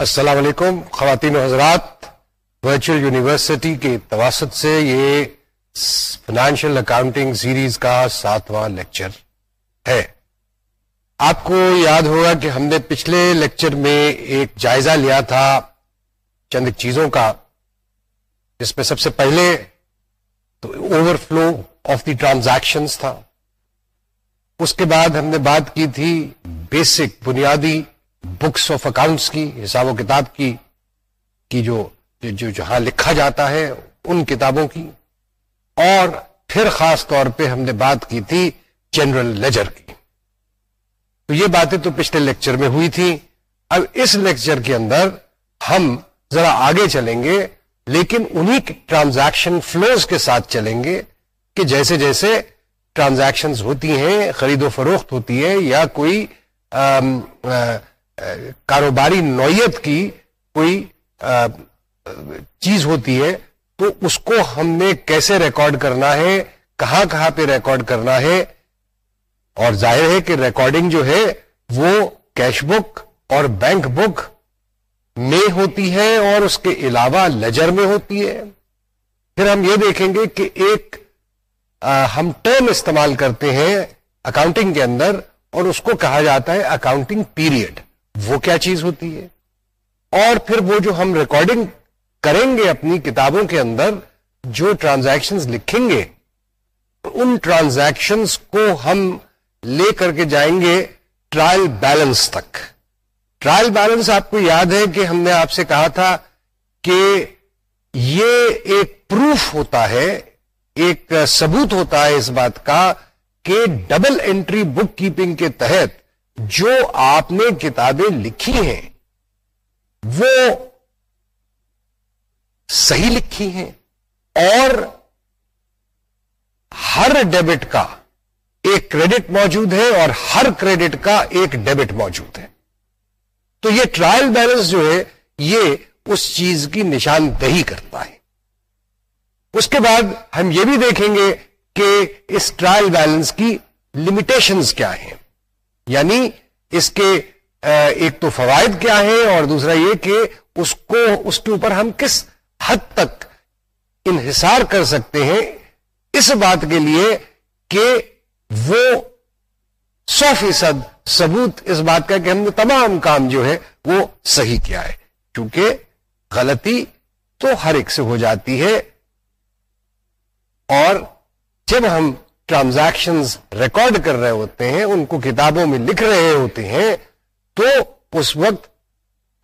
السلام علیکم، خواتین و حضرات ورچوئل یونیورسٹی کے تواسط سے یہ فائنینشیل اکاؤنٹنگ سیریز کا ساتواں لیکچر ہے۔ آپ کو یاد ہوگا کہ ہم نے پچھلے لیکچر میں ایک جائزہ لیا تھا چند چیزوں کا، جس میں سب سے پہلے تو overflow of the transactions تھا۔ اس کے بعد ہم نے بات کی تھی بیسک بنیادی بکس آف اکاؤنٹس کی، حساب و کتاب کی کی جو جو جہاں لکھا جاتا ہے ان کتابوں کی۔ اور پھر خاص طور پہ ہم نے بات کی تھی جنرل لیجر کی۔ تو یہ باتیں تو پچھلے لیکچر میں ہوئی تھی اب اس لیکچر کے اندر ہم ذرا آگے چلیں گے، لیکن انہی ٹرانزیکشن فلوز کے ساتھ چلیں گے کہ جیسے جیسے ٹرانزیکشن ہوتی ہیں، خرید و فروخت ہوتی ہے یا کوئی آم آ کاروباری نوعیت کی کوئی چیز ہوتی ہے تو اس کو ہم نے کیسے ریکارڈ کرنا ہے، کہاں کہاں پہ ریکارڈ کرنا ہے؟ اور ظاہر ہے کہ ریکارڈنگ جو ہے، وہ کیش بک اور بینک بک میں ہوتی ہے اور اس کے علاوہ لیجر میں ہوتی ہے۔ پھر ہم یہ دیکھیں گے کہ ایک ہم ٹرم استعمال کرتے ہیں اکاؤنٹنگ کے اندر اور اس کو کہا جاتا ہے اکاؤنٹنگ پیریڈ۔ وہ کیا چیز ہوتی ہے؟ اور پھر وہ جو ہم ریکارڈنگ کریں گے اپنی کتابوں کے اندر، جو ٹرانزیکشن لکھیں گے، ان ٹرانزیکشن کو ہم لے کر کے جائیں گے ٹرائل بیلنس تک۔ ٹرائل بیلنس آپ کو یاد ہے کہ ہم نے آپ سے کہا تھا کہ یہ ایک پروف ہوتا ہے، ایک ثبوت ہوتا ہے اس بات کا کہ ڈبل انٹری بک کیپنگ کے تحت جو آپ نے کتابیں لکھی ہیں، وہ صحیح لکھی ہیں اور ہر ڈیبٹ کا ایک کریڈٹ موجود ہے اور ہر کریڈٹ کا ایک ڈیبٹ موجود ہے۔ تو یہ ٹرائل بیلنس جو ہے، یہ اس چیز کی نشاندہی کرتا ہے۔ اس کے بعد ہم یہ بھی دیکھیں گے کہ اس ٹرائل بیلنس کی لمیٹیشنز کیا ہیں۔ یعنی اس کے ایک تو فوائد کیا ہے اور دوسرا یہ کہ اس کو، اس کے اوپر ہم کس حد تک انحصار کر سکتے ہیں اس بات کے لیے کہ وہ سو فیصد ثبوت اس بات کا کہ ہم نے تمام کام جو ہے وہ صحیح کیا ہے۔ کیونکہ غلطی تو ہر ایک سے ہو جاتی ہے اور جب ہم ٹرانزیکشن ریکارڈ کر رہے ہوتے ہیں ان کو کتابوں میں لکھ رہے ہوتے ہیں تو اس وقت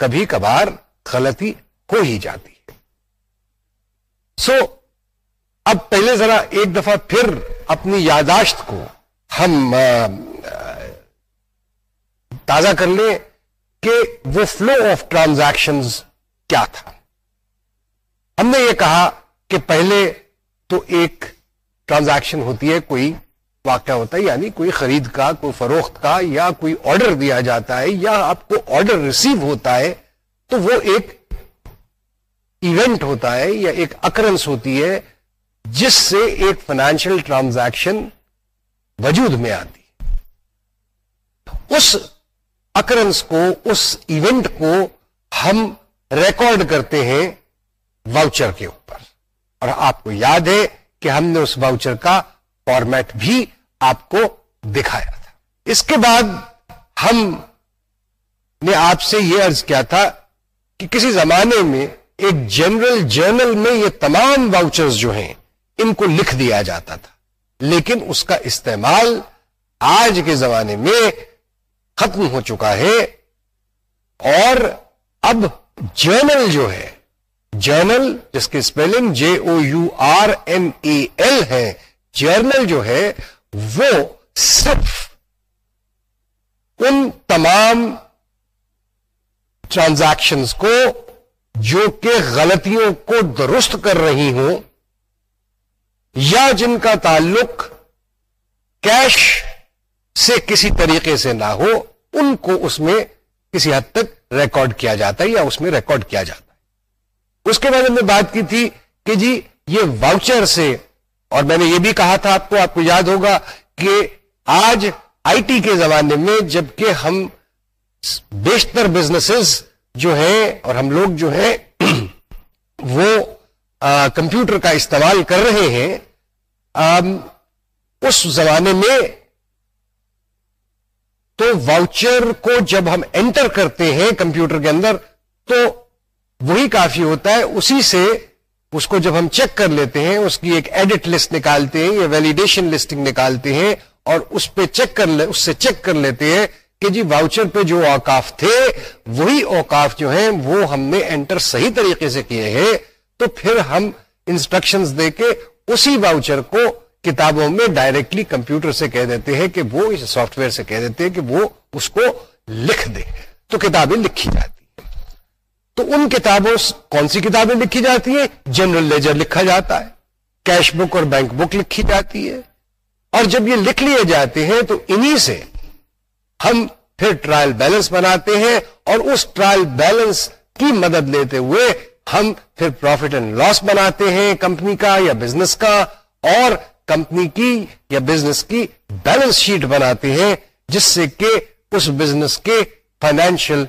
کبھی کبھار غلطی ہو ہی جاتی ہے۔ سو so, اب پہلے ذرا ایک دفعہ پھر اپنی یاداشت کو ہم تازہ کر لیں کہ وہ فلو آف ٹرانزیکشن کیا تھا۔ ہم نے یہ کہا کہ پہلے تو ایک ٹرانزیکشن ہوتی ہے، کوئی واقعہ ہوتا ہے یعنی کوئی خرید کا، کوئی فروخت کا یا کوئی آرڈر دیا جاتا ہے یا آپ کو آرڈر ریسیو ہوتا ہے، تو وہ ایک ایونٹ ہوتا ہے یا ایک اکرنس ہوتی ہے، جس سے ایک فائنینشیل ٹرانزیکشن وجود میں آتی اس اکرنس کو، اس ایونٹ کو ہم ریکارڈ کرتے ہیں واؤچر کے اوپر۔ اور آپ کو یاد ہے کہ ہم نے اس واؤچر کا فارمیٹ بھی آپ کو دکھایا تھا۔ اس کے بعد ہم نے آپ سے یہ ارض کیا تھا کہ کسی زمانے میں ایک جنرل جرنل میں یہ تمام واؤچرز جو ہیں، ان کو لکھ دیا جاتا تھا۔ لیکن اس کا استعمال آج کے زمانے میں ختم ہو چکا ہے اور اب جرنل جو ہے جرنل جس کی spelling J O U R N A L ہے، جرنل جو ہے، وہ صرف ان تمام ٹرانزیکشنز کو جو کہ غلطیوں کو درست کر رہی ہوں یا جن کا تعلق کیش سے کسی طریقے سے نہ ہو، ان کو اس میں کسی حد تک ریکارڈ کیا جاتا ہے یا اس میں ریکارڈ کیا جاتا ہے۔ اس کے بعد ہم نے بات کی تھی کہ جی یہ واؤچر سے، اور میں نے یہ بھی کہا تھا آپ کو آپ کو یاد ہوگا کہ آج آئی ٹی کے زمانے میں جبکہ ہم بیشتر بزنسز جو ہے اور ہم لوگ جو ہے وہ کمپیوٹر کا استعمال کر رہے ہیں اس زمانے میں تو واؤچر کو جب ہم انٹر کرتے ہیں کمپیوٹر کے اندر تو وہی کافی ہوتا ہے، اسی سے اس کو جب ہم چیک کر لیتے ہیں، اس کی ایک ایڈٹ لسٹ نکالتے ہیں، یا ویلیڈیشن لسٹنگ نکالتے ہیں، اور اس پہ چیک کر لے، اس سے چیک کر لیتے ہیں کہ جی واؤچر پہ جو اوقاف تھے، وہی اوقاف جو ہیں، وہ ہم نے انٹر صحیح طریقے سے کیے ہیں۔ تو پھر ہم انسٹرکشنز دے کے اسی واؤچر کو کتابوں میں ڈائریکٹلی کمپیوٹر سے کہہ دیتے ہیں کہ وہ اس سافٹ ویئر سے کہہ دیتے ہیں کہ وہ اس کو لکھ دے۔ تو کتابیں لکھی جاتی تو ان کتابوں کون سی کتابیں لکھی جاتی ہیں؟ جنرل لیجر لکھا جاتا ہے کیش بک اور بینک بک لکھی جاتی ہے۔ اور جب یہ لکھ لیے جاتے ہیں تو انہی سے ہم پھر ٹرائل بیلنس بناتے ہیں اور اس ٹرائل بیلنس کی مدد لیتے ہوئے ہم پھر پروفٹ اینڈ لاس بناتے ہیں کمپنی کا یا بزنس کا۔ اور کمپنی کی یا بزنس کی بیلنس شیٹ بناتے ہیں، جس سے کہ اس بزنس کے فائنینشیل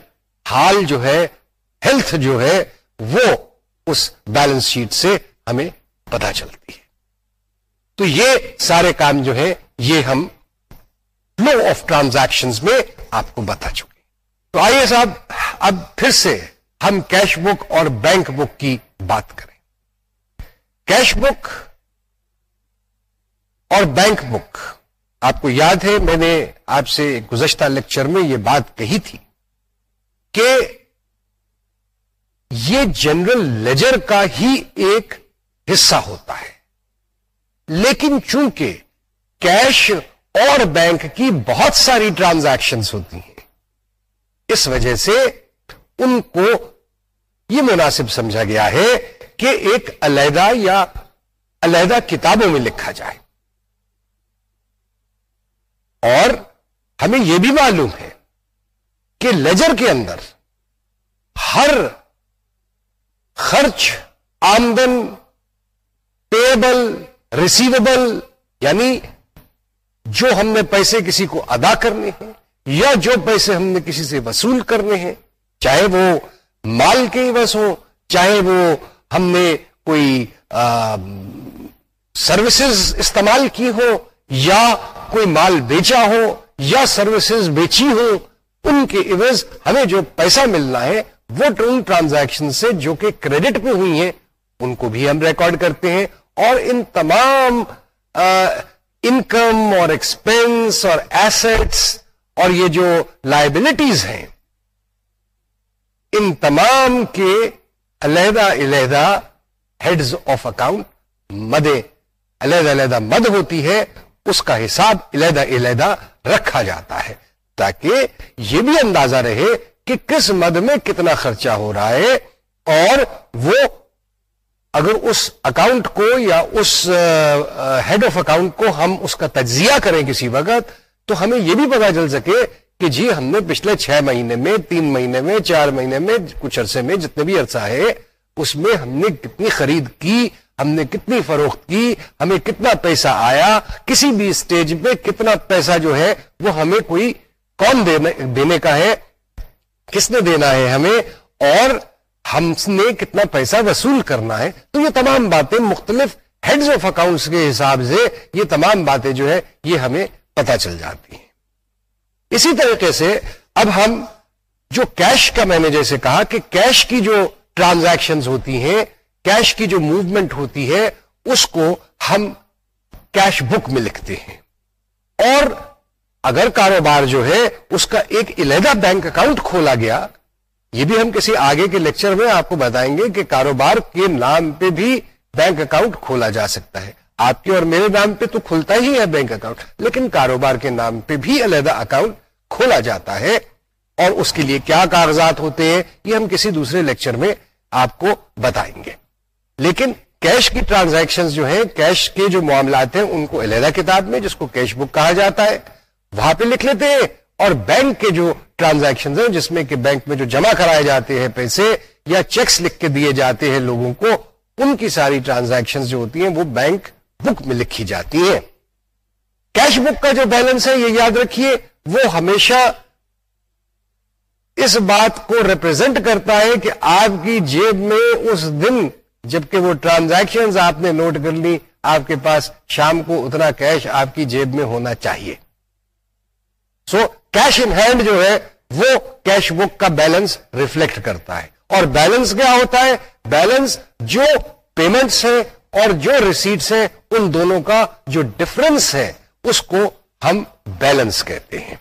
حال جو ہے ہیلتھ جو ہے وہ اس بیلنس شیٹ سے ہمیں پتا چلتی ہے۔ تو یہ سارے کام جو ہے یہ ہم فلو آف ٹرانزیکشن میں آپ کو بتا چکے تو آئیے صاحب، اب پھر سے ہم کیش بک اور بینک بک کی بات کریں۔ کیش بک اور بینک بک آپ کو یاد ہے، میں نے آپ سے گزشتہ لیکچر میں یہ بات کہی تھی کہ یہ جنرل لیجر کا ہی ایک حصہ ہوتا ہے۔ لیکن چونکہ کیش اور بینک کی بہت ساری ٹرانزیکشن ہوتی ہیں، اس وجہ سے ان کو یہ مناسب سمجھا گیا ہے کہ ایک علیحدہ یا علیحدہ کتابوں میں لکھا جائے۔ اور ہمیں یہ بھی معلوم ہے کہ لیجر کے اندر ہر خرچ، آمدن، پیبل، ریسیویبل یعنی جو ہم نے پیسے کسی کو ادا کرنے ہیں یا جو پیسے ہم نے کسی سے وصول کرنے ہیں، چاہے وہ مال کے بس ہو چاہے وہ ہم نے کوئی سروسز استعمال کی ہو یا کوئی مال بیچا ہو یا سروسز بیچی ہو ان کے عوض ہمیں جو پیسہ ملنا ہے وہ ان ٹرانزیکشن سے جو کہ کریڈٹ پہ ہوئی ہیں، ان کو بھی ہم ریکارڈ کرتے ہیں۔ اور ان تمام انکم اور ایکسپینس اور ایسٹس اور یہ جو لائبلٹیز ہیں، ان تمام کے علیحدہ علیحدہ ہیڈز آف اکاؤنٹ مدے، علیحدہ علیحدہ مد ہوتی ہے، اس کا حساب علیحدہ علیحدہ رکھا جاتا ہے تاکہ یہ بھی اندازہ رہے کہ کس مد میں کتنا خرچہ ہو رہا ہے اور وہ اگر اس اکاؤنٹ کو یا اس ہیڈ آف اکاؤنٹ کو ہم اس کا تجزیہ کریں کسی وقت، تو ہمیں یہ بھی پتا چل سکے کہ جی ہم نے پچھلے چھ مہینے میں، تین مہینے میں، چار مہینے میں، کچھ عرصے میں جتنے بھی عرصہ ہے، اس میں ہم نے کتنی خرید کی، ہم نے کتنی فروخت کی، ہمیں کتنا پیسہ آیا، کسی بھی اسٹیج پہ کتنا پیسہ جو ہے وہ ہمیں کوئی کون دینے کا ہے کس نے دینا ہے ہمیں اور ہم نے کتنا پیسہ وصول کرنا ہے؟ تو یہ تمام باتیں مختلف ہیڈز آف اکاؤنٹس کے حساب سے یہ تمام باتیں جو ہے یہ ہمیں پتا چل جاتی ہیں۔ اسی طریقے سے اب ہم جو کیش کا میں نے جیسے کہا کہ کیش کی جو ٹرانزیکشن ہوتی ہیں کیش کی جو موومنٹ ہوتی ہے، اس کو ہم کیش بک میں لکھتے ہیں۔ اور اگر کاروبار جو ہے اس کا ایک علیحدہ بینک اکاؤنٹ کھولا گیا، یہ بھی ہم کسی آگے کے لیکچر میں آپ کو بتائیں گے کہ کاروبار کے نام پہ بھی بینک اکاؤنٹ کھولا جا سکتا ہے۔ آپ کے اور میرے نام پہ تو کھلتا ہی ہے بینک اکاؤنٹ، لیکن کاروبار کے نام پہ بھی علیحدہ اکاؤنٹ کھولا جاتا ہے۔ اور اس کے لیے کیا کاغذات ہوتے ہیں، یہ ہم کسی دوسرے لیکچر میں آپ کو بتائیں گے۔ لیکن کیش کی ٹرانزیکشن جو ہیں، کیش کے جو معاملات ہیں، ان کو علیحدہ کتاب میں، جس کو کیش بک کہا جاتا ہے۔ وہاں پہ لکھ لیتے ہیں۔ اور بینک کے جو ٹرانزیکشن ہیں، جس میں کہ بینک میں جو جمع کرائے جاتے ہیں پیسے یا چیکس لکھ کے دیے جاتے ہیں لوگوں کو، ان کی ساری ٹرانزیکشن جو ہوتی ہیں، وہ بینک بک میں لکھی جاتی ہیں۔ کیش بک کا جو بیلنس ہے، یہ یاد رکھیے، وہ ہمیشہ اس بات کو ریپرزینٹ کرتا ہے کہ آپ کی جیب میں اس دن، جبکہ وہ ٹرانزیکشن آپ نے نوٹ کر لی، آپ کے پاس شام کو اتنا کیش آپ کی جیب میں ہونا چاہیے۔ سو کیش ان ہینڈ جو ہے وہ کیش بک کا بیلنس ریفلیکٹ کرتا ہے. اور بیلنس کیا ہوتا ہے? بیلنس جو پیمنٹس ہے اور جو ریسیٹس ہیں ان دونوں کا جو ڈفرنس ہے اس کو ہم بیلنس کہتے ہیں.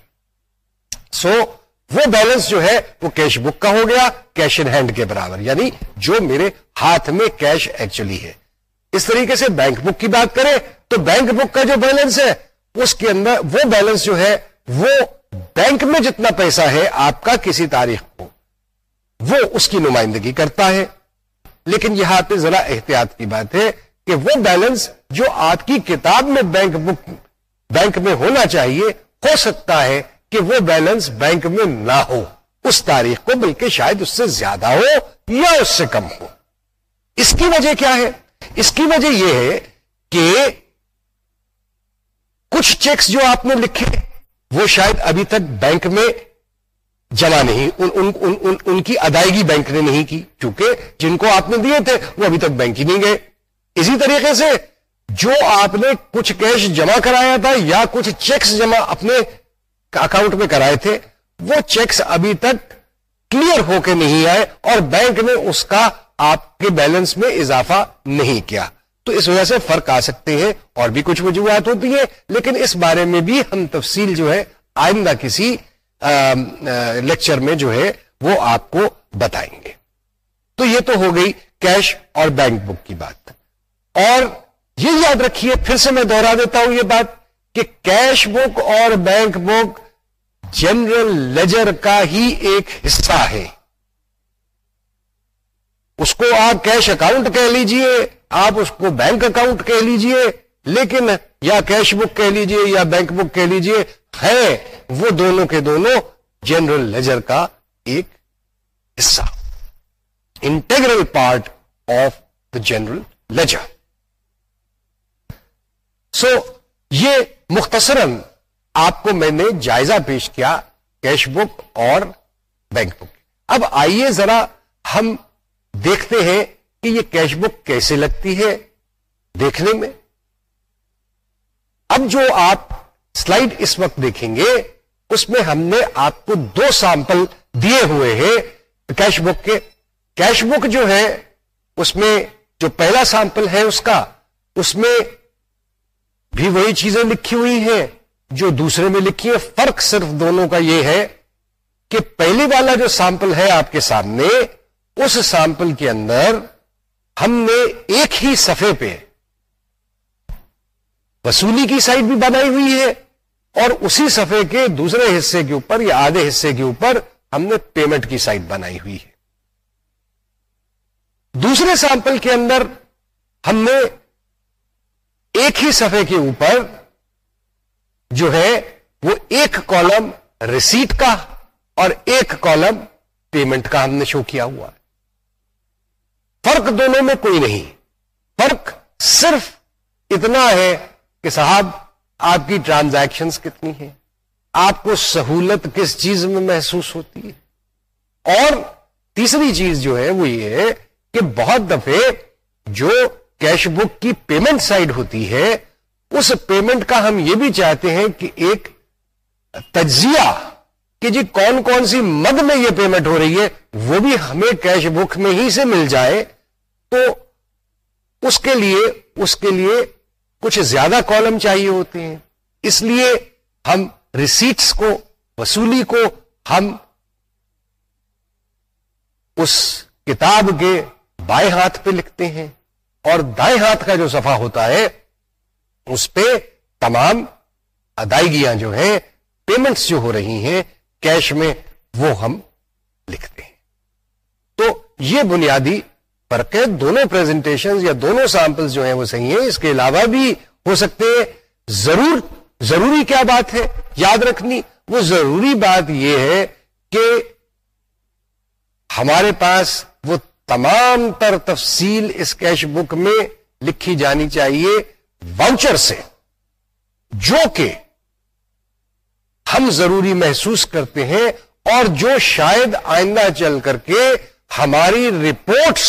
سو so, وہ بیلنس جو ہے وہ کیش بک کا ہو گیا کیش ان ہینڈ کے برابر. یعنی جو میرے ہاتھ میں کیش ایکچولی ہے. اس طریقے سے بینک بک کی بات کریں تو بینک بک کا جو بیلنس ہے اس کے اندر وہ بیلنس جو ہے وہ بینک میں جتنا پیسہ ہے، آپ کا کسی تاریخ کو، وہ اس کی نمائندگی کرتا ہے۔ لیکن یہاں پہ ذرا احتیاط کی بات ہے کہ وہ بیلنس جو آپ کی کتاب میں بینک بک، بینک میں ہونا چاہیے، ہو سکتا ہے کہ وہ بیلنس بینک میں نہ ہو۔ اس تاریخ کو بلکہ شاید اس سے زیادہ ہو یا اس سے کم ہو۔ اس کی وجہ کیا ہے؟ اس کی وجہ یہ ہے کہ کچھ چیکس جو آپ نے لکھے وہ شاید ابھی تک بینک میں جمع نہیں ان ان, ان, ان, ان کی ادائیگی بینک نے نہیں کی کیونکہ جن کو آپ نے دیے تھے وہ ابھی تک بینک ہی نہیں گئے۔ اسی طریقے سے جو آپ نے کچھ کیش جمع کرایا تھا یا کچھ چیکس جمع اپنے اکاؤنٹ میں کرائے تھے وہ چیکس ابھی تک کلیئر ہو کے نہیں آئے اور بینک نے اس کا آپ کے بیلنس میں اضافہ نہیں کیا۔ تو اس وجہ سے فرق آ سکتے ہیں اور بھی کچھ وجوہات ہوتی ہیں۔ لیکن اس بارے میں بھی ہم تفصیل جو ہے آئندہ کسی لیکچر میں جو ہے وہ آپ کو بتائیں گے۔ تو یہ تو ہو گئی کیش اور بینک بک کی بات۔ اور یہ یاد رکھیے، پھر سے میں دوہرا دیتا ہوں یہ بات کہ کیش بک اور بینک بک جنرل لیجر کا ہی ایک حصہ ہے۔ اس کو آپ کیش اکاؤنٹ کہہ لیجیے، آپ اس کو بینک اکاؤنٹ کہہ لیجیے، لیکن یا کیش بک کہہ لیجیے یا بینک بک کہہ لیجیے، ہے وہ دونوں کے دونوں جنرل لیجر کا ایک حصہ۔ Integral part of the general ledger so یہ مختصراً آپ کو میں نے جائزہ پیش کیا کیش بک اور بینک بک اب آئیے ذرا ہم دیکھتے ہیں کہ یہ کیش بک کیسے لگتی ہے دیکھنے میں۔ اب جو آپ سلائڈ اس وقت دیکھیں گے، اس میں ہم نے آپ کو دو سیمپل دیے ہوئے ہیں کیش بک کے۔ کیش بک جو ہے، اس میں جو پہلا سیمپل ہے اس کا، اس میں بھی وہی چیزیں لکھی ہوئی ہیں جو دوسرے میں لکھی ہے فرق صرف دونوں کا یہ ہے کہ پہلی والا جو سیمپل ہے آپ کے سامنے اس سیمپل کے اندر ہم نے ایک ہی صفحے پہ وصولی کی سائٹ بھی بنائی ہوئی ہے اور اسی صفحے کے دوسرے حصے کے اوپر یا آدھے حصے کے اوپر ہم نے پیمنٹ کی سائٹ بنائی ہوئی ہے۔ دوسرے سیمپل کے اندر ہم نے ایک ہی صفحے کے اوپر جو ہے وہ ایک کالم ریسیٹ کا اور ایک کالم پیمنٹ کا ہم نے شو کیا ہوا۔ فرق دونوں میں کوئی نہیں۔ فرق صرف اتنا ہے کہ صاحب، آپ کی ٹرانزیکشن کتنی ہے آپ کو سہولت کس چیز میں محسوس ہوتی ہے؟ اور تیسری چیز جو ہے، وہ یہ ہے کہ بہت دفعے جو کیش بک کی پیمنٹ سائڈ ہوتی ہے، اس پیمنٹ کا ہم یہ بھی چاہتے ہیں کہ ایک تجزیہ کہ جی کون کون سی مد میں یہ پیمنٹ ہو رہی ہے، وہ بھی ہمیں کیش بک میں ہی سے مل جائے۔ تو اس کے لیے، اس کے لیے کچھ زیادہ کالم چاہیے ہوتے ہیں۔ اس لیے ہم ریسیٹس کو، وصولی کو ہم اس کتاب کے بائیں ہاتھ پہ لکھتے ہیں۔ اور دائیں ہاتھ کا جو صفحہ ہوتا ہے، اس پہ تمام ادائیگیاں جو ہیں پیمنٹس جو ہو رہی ہیں کیش میں وہ ہم لکھتے ہیں۔ تو یہ بنیادی فرق ہے دونوں پریزنٹیشن یا دونوں سیمپل جو ہیں وہ صحیح ہیں، اس کے علاوہ بھی ہو سکتے ہیں۔ ضرور، ضروری کیا بات ہے؟ یاد رکھنی، وہ ضروری بات یہ ہے کہ ہمارے پاس وہ تمام تر تفصیل اس کیش بک میں لکھی جانی چاہیے واؤچر سے، جو کہ ہم ضروری محسوس کرتے ہیں اور جو شاید آئندہ چل کر کے ہماری رپورٹس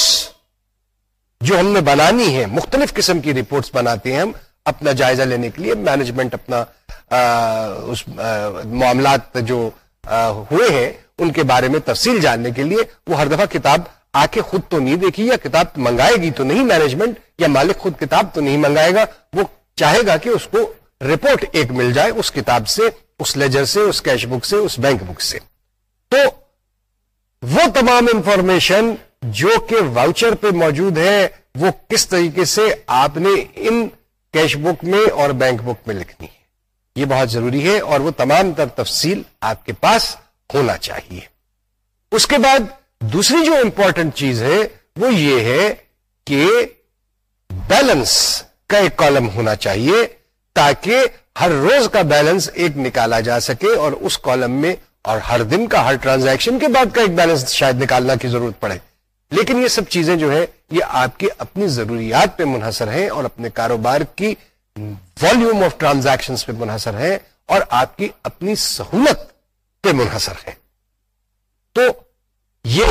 جو ہم نے بنانی ہے مختلف قسم کی رپورٹس بناتے ہیں ہم اپنا جائزہ لینے کے لیے مینجمنٹ اپنا اس معاملات جو ہوئے ہیں، ان کے بارے میں تفصیل جاننے کے لیے وہ ہر دفعہ کتاب آ کے خود تو نہیں دیکھی یا کتاب منگائے گی تو نہیں مینجمنٹ یا مالک خود کتاب تو نہیں منگائے گا، وہ چاہے گا کہ اس کو رپورٹ ایک مل جائے اس کتاب سے، اس لیجر سے، اس کیش بک سے، اس بینک بک سے۔ تو وہ تمام انفارمیشن جو کہ واؤچر پہ موجود ہے وہ کس طریقے سے آپ نے ان کیش بک میں اور بینک بک میں لکھنی ہے؟ یہ بہت ضروری ہے اور وہ تمام تر تفصیل آپ کے پاس ہونا چاہیے۔ اس کے بعد دوسری جو امپورٹنٹ چیز ہے، وہ یہ ہے کہ بیلنس کا ایک کالم ہونا چاہیے تاکہ ہر روز کا بیلنس ایک نکالا جا سکے اور اس کالم میں اور ہر دن کا، ہر ٹرانزیکشن کے بعد کا ایک بیلنس شاید نکالنا کی ضرورت پڑے۔ لیکن یہ سب چیزیں جو ہے یہ آپ کی اپنی ضروریات پہ منحصر ہیں اور اپنے کاروبار کی والیوم آف ٹرانزیکشن پہ منحصر ہے اور آپ کی اپنی سہولت پہ منحصر ہے تو یہ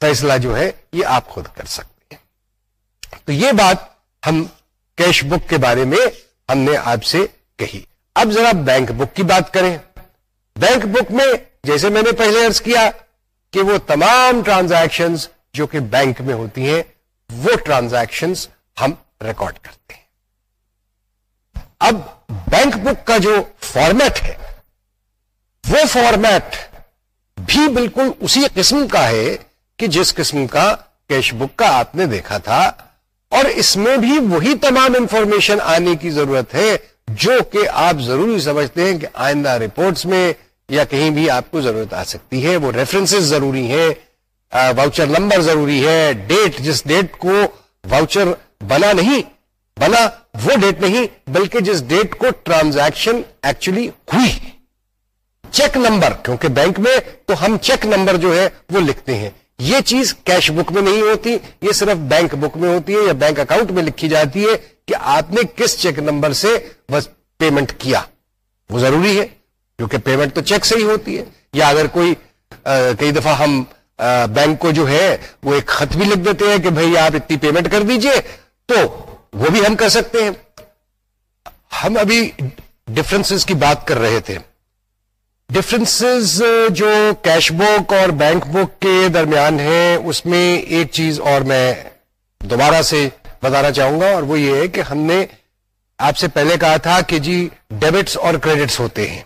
فیصلہ جو ہے، یہ آپ خود کر سکتے ہیں۔ تو یہ بات ہم کیش بک کے بارے میں ہم نے آپ سے کہی۔ اب ذرا بینک بک کی بات کریں۔ بینک بک میں جیسے میں نے پہلے ارض کیا کہ وہ تمام ٹرانزیکشن جو کہ بینک میں ہوتی ہیں، وہ ٹرانزیکشن ہم ریکارڈ کرتے ہیں۔ اب بینک بک کا جو فارمیٹ ہے، وہ فارمیٹ بھی بالکل اسی قسم کا ہے کہ جس قسم کا کیش بک کا آپ نے دیکھا تھا۔ اور اس میں بھی وہی تمام انفارمیشن آنے کی ضرورت ہے، جو کہ آپ ضروری سمجھتے ہیں کہ آئندہ رپورٹس میں یا کہیں بھی آپ کو ضرورت آ سکتی ہے، وہ ریفرنسز ضروری ہیں واؤچر نمبر ضروری ہے ڈیٹ جس ڈیٹ کو واؤچر بنا نہیں، بنا وہ ڈیٹ نہیں، بلکہ جس ڈیٹ کو ٹرانزیکشن ایکچولی ہوئی۔ چیک نمبر کیونکہ بینک میں تو ہم چیک نمبر جو ہے وہ لکھتے ہیں۔ یہ چیز کیش بک میں نہیں ہوتی، یہ صرف بینک بک میں ہوتی ہے یا بینک اکاؤنٹ میں لکھی جاتی ہے کہ آپ نے کس چیک نمبر سے پیمنٹ کیا۔ وہ ضروری ہے۔ کیونکہ پیمنٹ تو چیک سے ہی ہوتی ہے۔ یا اگر کوئی کئی دفعہ ہم بینک کو جو ہے، وہ ایک خط بھی لکھ دیتے ہیں کہ بھائی آپ اتنی پیمنٹ کر دیجیے، تو وہ بھی ہم کر سکتے ہیں۔ ہم ابھی ڈفرنس کی بات کر رہے تھے۔ ڈفرنسز جو کیش بک اور بینک بک کے درمیان ہیں، اس میں ایک چیز اور میں دوبارہ سے بتانا چاہوں گا اور وہ یہ ہے کہ ہم نے آپ سے پہلے کہا تھا کہ جی ڈیبٹس اور کریڈٹس ہوتے ہیں۔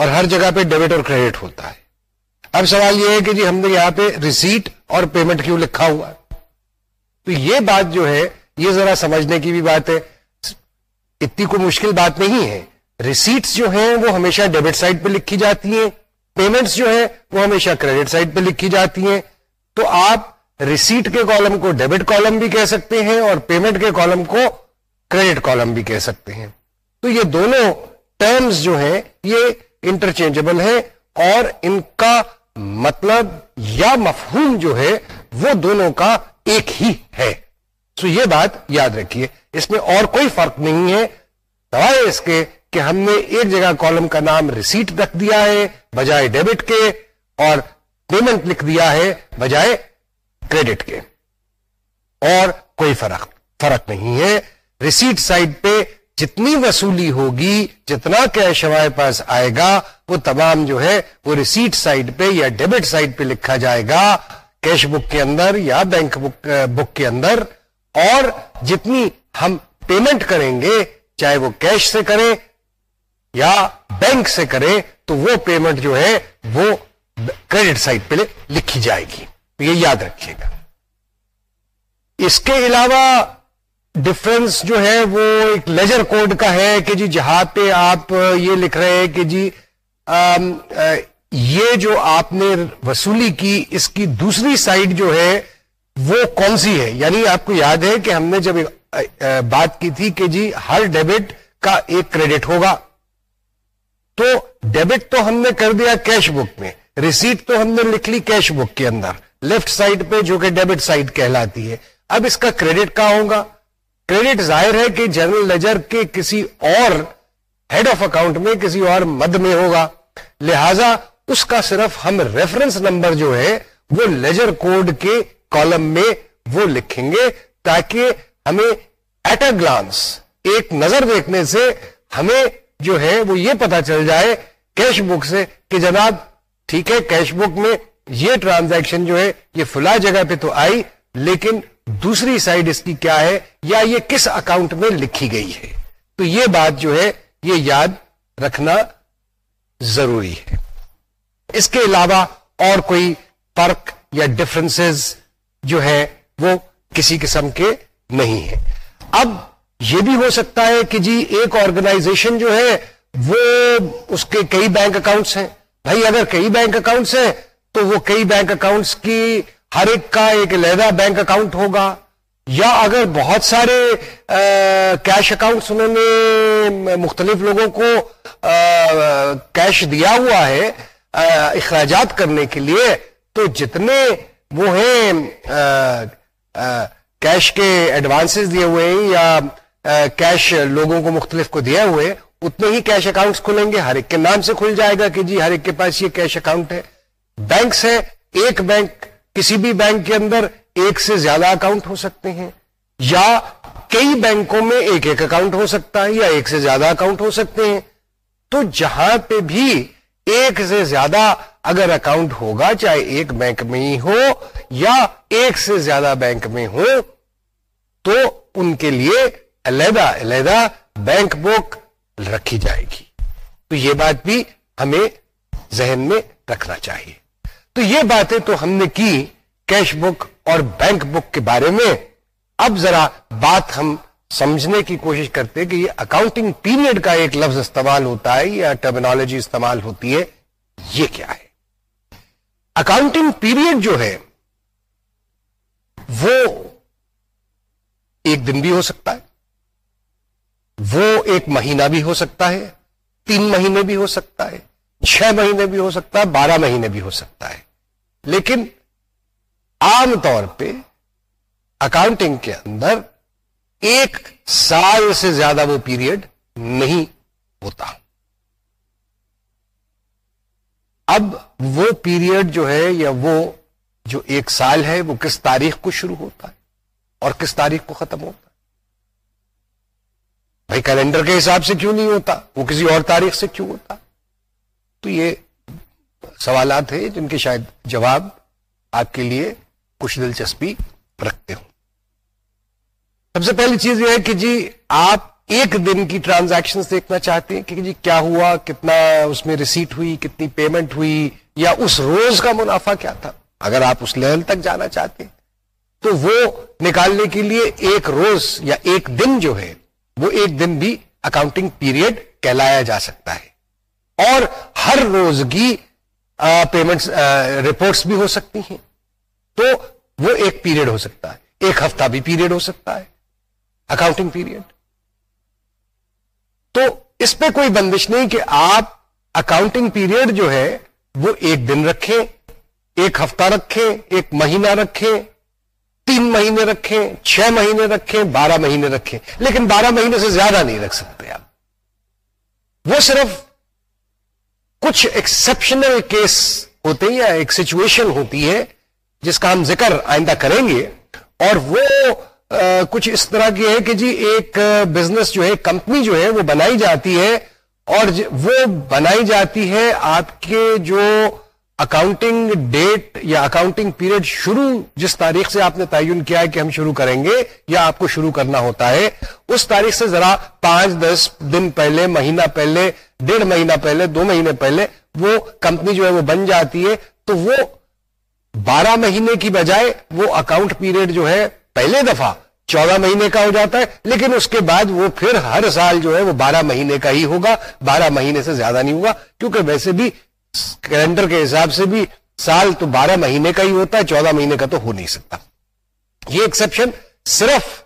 اور ہر جگہ پہ ڈیبٹ اور کریڈٹ ہوتا ہے۔ اب سوال یہ ہے کہ جی ہم نے یہاں پہ ریسیٹ اور پیمنٹ کیوں لکھا ہوا ہے؟ تو یہ بات جو ہے، یہ ذرا سمجھنے کی بھی بات ہے۔ اتنی کوئی مشکل بات نہیں ہے۔ ریسیٹس جو ہیں، وہ ہمیشہ ڈیبٹ سائڈ پہ لکھی جاتی ہیں۔ پیمنٹس جو ہیں، وہ ہمیشہ کریڈٹ سائڈ پہ لکھی جاتی ہیں۔ تو آپ ریسیٹ کے کالم کو ڈیبٹ کالم بھی کہہ سکتے ہیں اور پیمنٹ کے کالم کو کریڈٹ کالم بھی کہہ سکتے ہیں۔ تو یہ دونوں ٹرمز جو ہیں، یہ انٹرچینجبل ہیں اور ان کا مطلب یا مفہوم جو ہے وہ دونوں کا ایک ہی ہے۔ سو یہ بات یاد رکھیے، اس میں اور کوئی فرق نہیں ہے۔ سوائے اس کے کہ ہم نے ایک جگہ کالم کا نام ریسیٹ رکھ دیا ہے بجائے ڈیبٹ کے اور پیمنٹ لکھ دیا ہے بجائے کریڈٹ کے۔ اور کوئی فرق فرق نہیں ہے۔ ریسیٹ سائڈ پہ جتنی وصولی ہوگی، جتنا کیش ہمارے پاس آئے گا، وہ تمام جو ہے، وہ ریسیٹ سائڈ پہ یا ڈیبٹ سائڈ پہ لکھا جائے گا کیش بک کے اندر یا بینک بک بک کے اندر۔ اور جتنی ہم پیمنٹ کریں گے، چاہے وہ کیش سے کریں یا بینک سے کریں، تو وہ پیمنٹ جو ہے، وہ کریڈٹ سائٹ پہ لکھی جائے گی۔ یہ یاد رکھیے گا۔ اس کے علاوہ ڈفرنس جو ہے وہ ایک لیجر کوڈ کا ہے کہ جی جہاں پہ آپ یہ لکھ رہے ہیں کہ جی آم، آ، یہ جو آپ نے وصولی کی، اس کی دوسری سائڈ جو ہے وہ کون سی ہے؟ یعنی آپ کو یاد ہے کہ ہم نے جب بات کی تھی کہ جی ہر ڈیبٹ کا ایک کریڈٹ ہوگا۔ تو ڈیبٹ تو ہم نے کر دیا کیش بک میں ریسیٹ تو ہم نے لکھ لی کیش بک کے اندر لیفٹ سائڈ پہ جو کہ ڈیبٹ سائڈ کہلاتی ہے۔ اب اس کا کریڈٹ کہاں ہوگا؟ کریڈٹ ظاہر ہے کہ جنرل لیجر کے کسی اور ہیڈ آف اکاؤنٹ میں کسی اور مد میں ہوگا۔ لہذا اس کا صرف ہم ریفرنس نمبر جو ہے، وہ لیجر کوڈ کے کالم میں وہ لکھیں گے تاکہ ہمیں ایٹ اے گلانس ایک نظر دیکھنے سے ہمیں جو ہے وہ یہ پتا چل جائے کیش بک سے کہ جناب، ٹھیک ہے کیش بک میں یہ ٹرانزیکشن جو ہے، یہ فلا جگہ پہ تو آئی، لیکن دوسری سائڈ اس کی کیا ہے؟ یا یہ کس اکاؤنٹ میں لکھی گئی ہے؟ تو یہ بات جو ہے، یہ یاد رکھنا ضروری ہے۔ اس کے علاوہ اور کوئی فرق یا ڈفرنسز جو ہے، وہ کسی قسم کے نہیں ہے۔ اب یہ بھی ہو سکتا ہے کہ جی ایک آرگنائزیشن جو ہے، وہ اس کے کئی بینک اکاؤنٹس ہیں۔ بھائی، اگر کئی بینک اکاؤنٹس ہیں، تو وہ کئی بینک اکاؤنٹس کی ہر ایک کا ایک علیحدہ بینک اکاؤنٹ ہوگا یا اگر بہت سارے کیش اکاؤنٹس انہوں نے مختلف لوگوں کو کیش دیا ہوا ہے اخراجات کرنے کے لیے، تو جتنے وہ ہیں کیش کے ایڈوانس دیے ہوئے ہیں یا کیش لوگوں کو مختلف کو دیا ہوئے، اتنے ہی کیش اکاؤنٹس کھلیں گے۔ ہر ایک کے نام سے کھل جائے گا کہ جی ہر ایک کے پاس یہ کیش اکاؤنٹ ہے۔ بینکس ہے ایک بینک کسی بھی بینک کے اندر ایک سے زیادہ اکاؤنٹ ہو سکتے ہیں، یا کئی بینکوں میں ایک ایک اکاؤنٹ ہو سکتا ہے یا ایک سے زیادہ اکاؤنٹ ہو سکتے ہیں۔ تو جہاں پہ بھی ایک سے زیادہ اگر اکاؤنٹ ہوگا، چاہے ایک بینک میں ہی ہو یا ایک سے زیادہ بینک میں ہو، تو ان کے لیے علیحدہ علیحدہ بینک بک رکھی جائے گی۔ تو یہ بات بھی ہمیں ذہن میں رکھنا چاہیے۔ تو یہ باتیں تو ہم نے کی کیش بک اور بینک بک کے بارے میں۔ اب ذرا بات ہم سمجھنے کی کوشش کرتے کہ یہ اکاؤنٹنگ پیریڈ کا ایک لفظ استعمال ہوتا ہے یا ٹرمینالوجی استعمال ہوتی ہے، یہ کیا ہے؟ اکاؤنٹنگ پیریڈ جو ہے، وہ ایک دن بھی ہو سکتا ہے، وہ ایک مہینہ بھی ہو سکتا ہے، تین مہینے بھی ہو سکتا ہے۔ چھ مہینے بھی ہو سکتا ہے، بارہ مہینے بھی ہو سکتا ہے۔ لیکن عام طور پہ اکاؤنٹنگ کے اندر ایک سال سے زیادہ وہ پیریڈ نہیں ہوتا۔ اب وہ پیریڈ جو ہے یا وہ جو ایک سال ہے، وہ کس تاریخ کو شروع ہوتا ہے اور کس تاریخ کو ختم ہوتا ہے؟ بھائی کیلنڈر کے حساب سے کیوں نہیں ہوتا؟ وہ کسی اور تاریخ سے کیوں ہوتا؟ تو یہ سوالات ہیں جن کے شاید جواب آپ کے لیے کچھ دلچسپی رکھتے ہوں۔ سب سے پہلی چیز یہ ہے کہ جی آپ ایک دن کی ٹرانزیکشن دیکھنا چاہتے ہیں کہ جی کیا ہوا، کتنا اس میں ریسیٹ ہوئی، کتنی پیمنٹ ہوئی، یا اس روز کا منافع کیا تھا؟ اگر آپ اس لیول تک جانا چاہتے ہیں، تو وہ نکالنے کے لیے ایک روز یا ایک دن جو ہے، وہ ایک دن بھی اکاؤنٹنگ پیریڈ کہلایا جا سکتا ہے۔ اور ہر روز کی پیمنٹ رپورٹس بھی ہو سکتی ہیں۔ تو وہ ایک پیریڈ ہو سکتا ہے۔ ایک ہفتہ بھی پیریڈ ہو سکتا ہے۔ اکاؤنٹنگ پیریڈ تو اس پہ کوئی بندش نہیں کہ آپ اکاؤنٹنگ پیریڈ جو ہے وہ ایک دن رکھیں، ایک ہفتہ رکھیں، ایک مہینہ رکھیں، تین مہینے رکھیں، چھ مہینے رکھیں، بارہ مہینے رکھیں۔ لیکن بارہ مہینے سے زیادہ نہیں رکھ سکتے آپ۔ وہ صرف کچھ ایکسپشنل کیس ہوتے ہیں یا ایک سچویشن ہوتی ہے جس کا ہم ذکر آئندہ کریں گے اور وہ کچھ اس طرح کی ہے کہ جی ایک بزنس جو ہے کمپنی جو ہے، وہ بنائی جاتی ہے اور وہ بنائی جاتی ہے آپ کے جو اکاؤنٹنگ ڈیٹ یا اکاؤنٹنگ پیریڈ شروع جس تاریخ سے آپ نے تعین کیا ہے کہ ہم شروع کریں گے یا آپ کو شروع کرنا ہوتا ہے، اس تاریخ سے ذرا پانچ، دس دن پہلے، مہینہ پہلے، ڈیڑھ مہینہ پہلے، دو مہینے پہلے وہ کمپنی جو ہے وہ بن جاتی ہے، تو وہ بارہ مہینے کی بجائے وہ اکاؤنٹ پیریڈ جو ہے پہلے دفعہ چودہ مہینے کا ہو جاتا ہے، لیکن اس کے بعد وہ پھر ہر سال جو ہے وہ بارہ مہینے کا ہی ہوگا، بارہ مہینے سے زیادہ نہیں ہوگا، کیونکہ ویسے بھی کیلنڈر کے حساب سے بھی سال تو بارہ مہینے کا ہی ہوتا ہے، چودہ مہینے کا تو ہو نہیں سکتا۔ یہ ایکسپشن صرف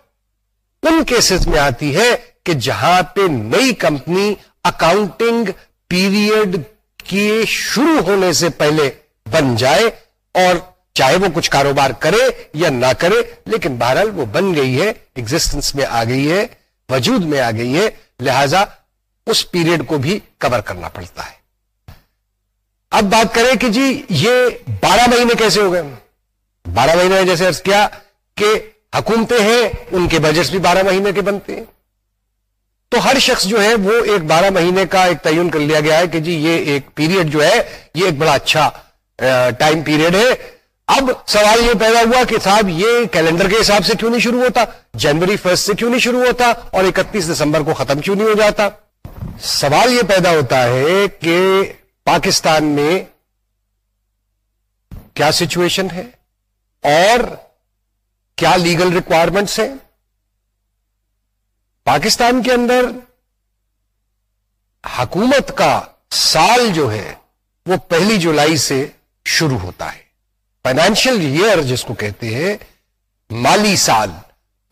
ان کیسز میں آتی ہے کہ جہاں پہ نئی کمپنی اکاؤنٹنگ پیریڈ کے شروع ہونے سے پہلے بن جائے اور چاہے وہ کچھ کاروبار کرے یا نہ کرے، لیکن بہرحال وہ بن گئی ہے ایگزٹنس میں آ گئی ہے، وجود میں آ گئی ہے، لہذا اس پیریڈ کو بھی کور کرنا پڑتا ہے۔ اب بات کریں کہ جی یہ بارہ مہینے کیسے ہو گئے؟ بارہ مہینے جیسے ارض کیا کہ حکومتیں ہیں، ان کے بجٹس بھی بارہ مہینے کے بنتے ہیں۔ تو ہر شخص جو ہے، وہ ایک بارہ مہینے کا ایک تعین کر لیا گیا ہے کہ جی یہ ایک پیریڈ جو ہے، یہ ایک بڑا اچھا ٹائم پیریڈ ہے۔ اب سوال یہ پیدا ہوا کہ صاحب، یہ کیلنڈر کے حساب سے کیوں نہیں شروع ہوتا؟ جنوری فرسٹ سے کیوں نہیں شروع ہوتا؟ اور اکتیس دسمبر کو ختم کیوں نہیں ہو جاتا؟ سوال یہ پیدا ہوتا ہے کہ پاکستان میں کیا سچویشن ہے اور کیا لیگل ریکوائرمنٹس ہیں؟ پاکستان کے اندر حکومت کا سال جو ہے وہ پہلی جولائی سے شروع ہوتا ہے۔ فائنینشیل ایئر جس کو کہتے ہیں، مالی سال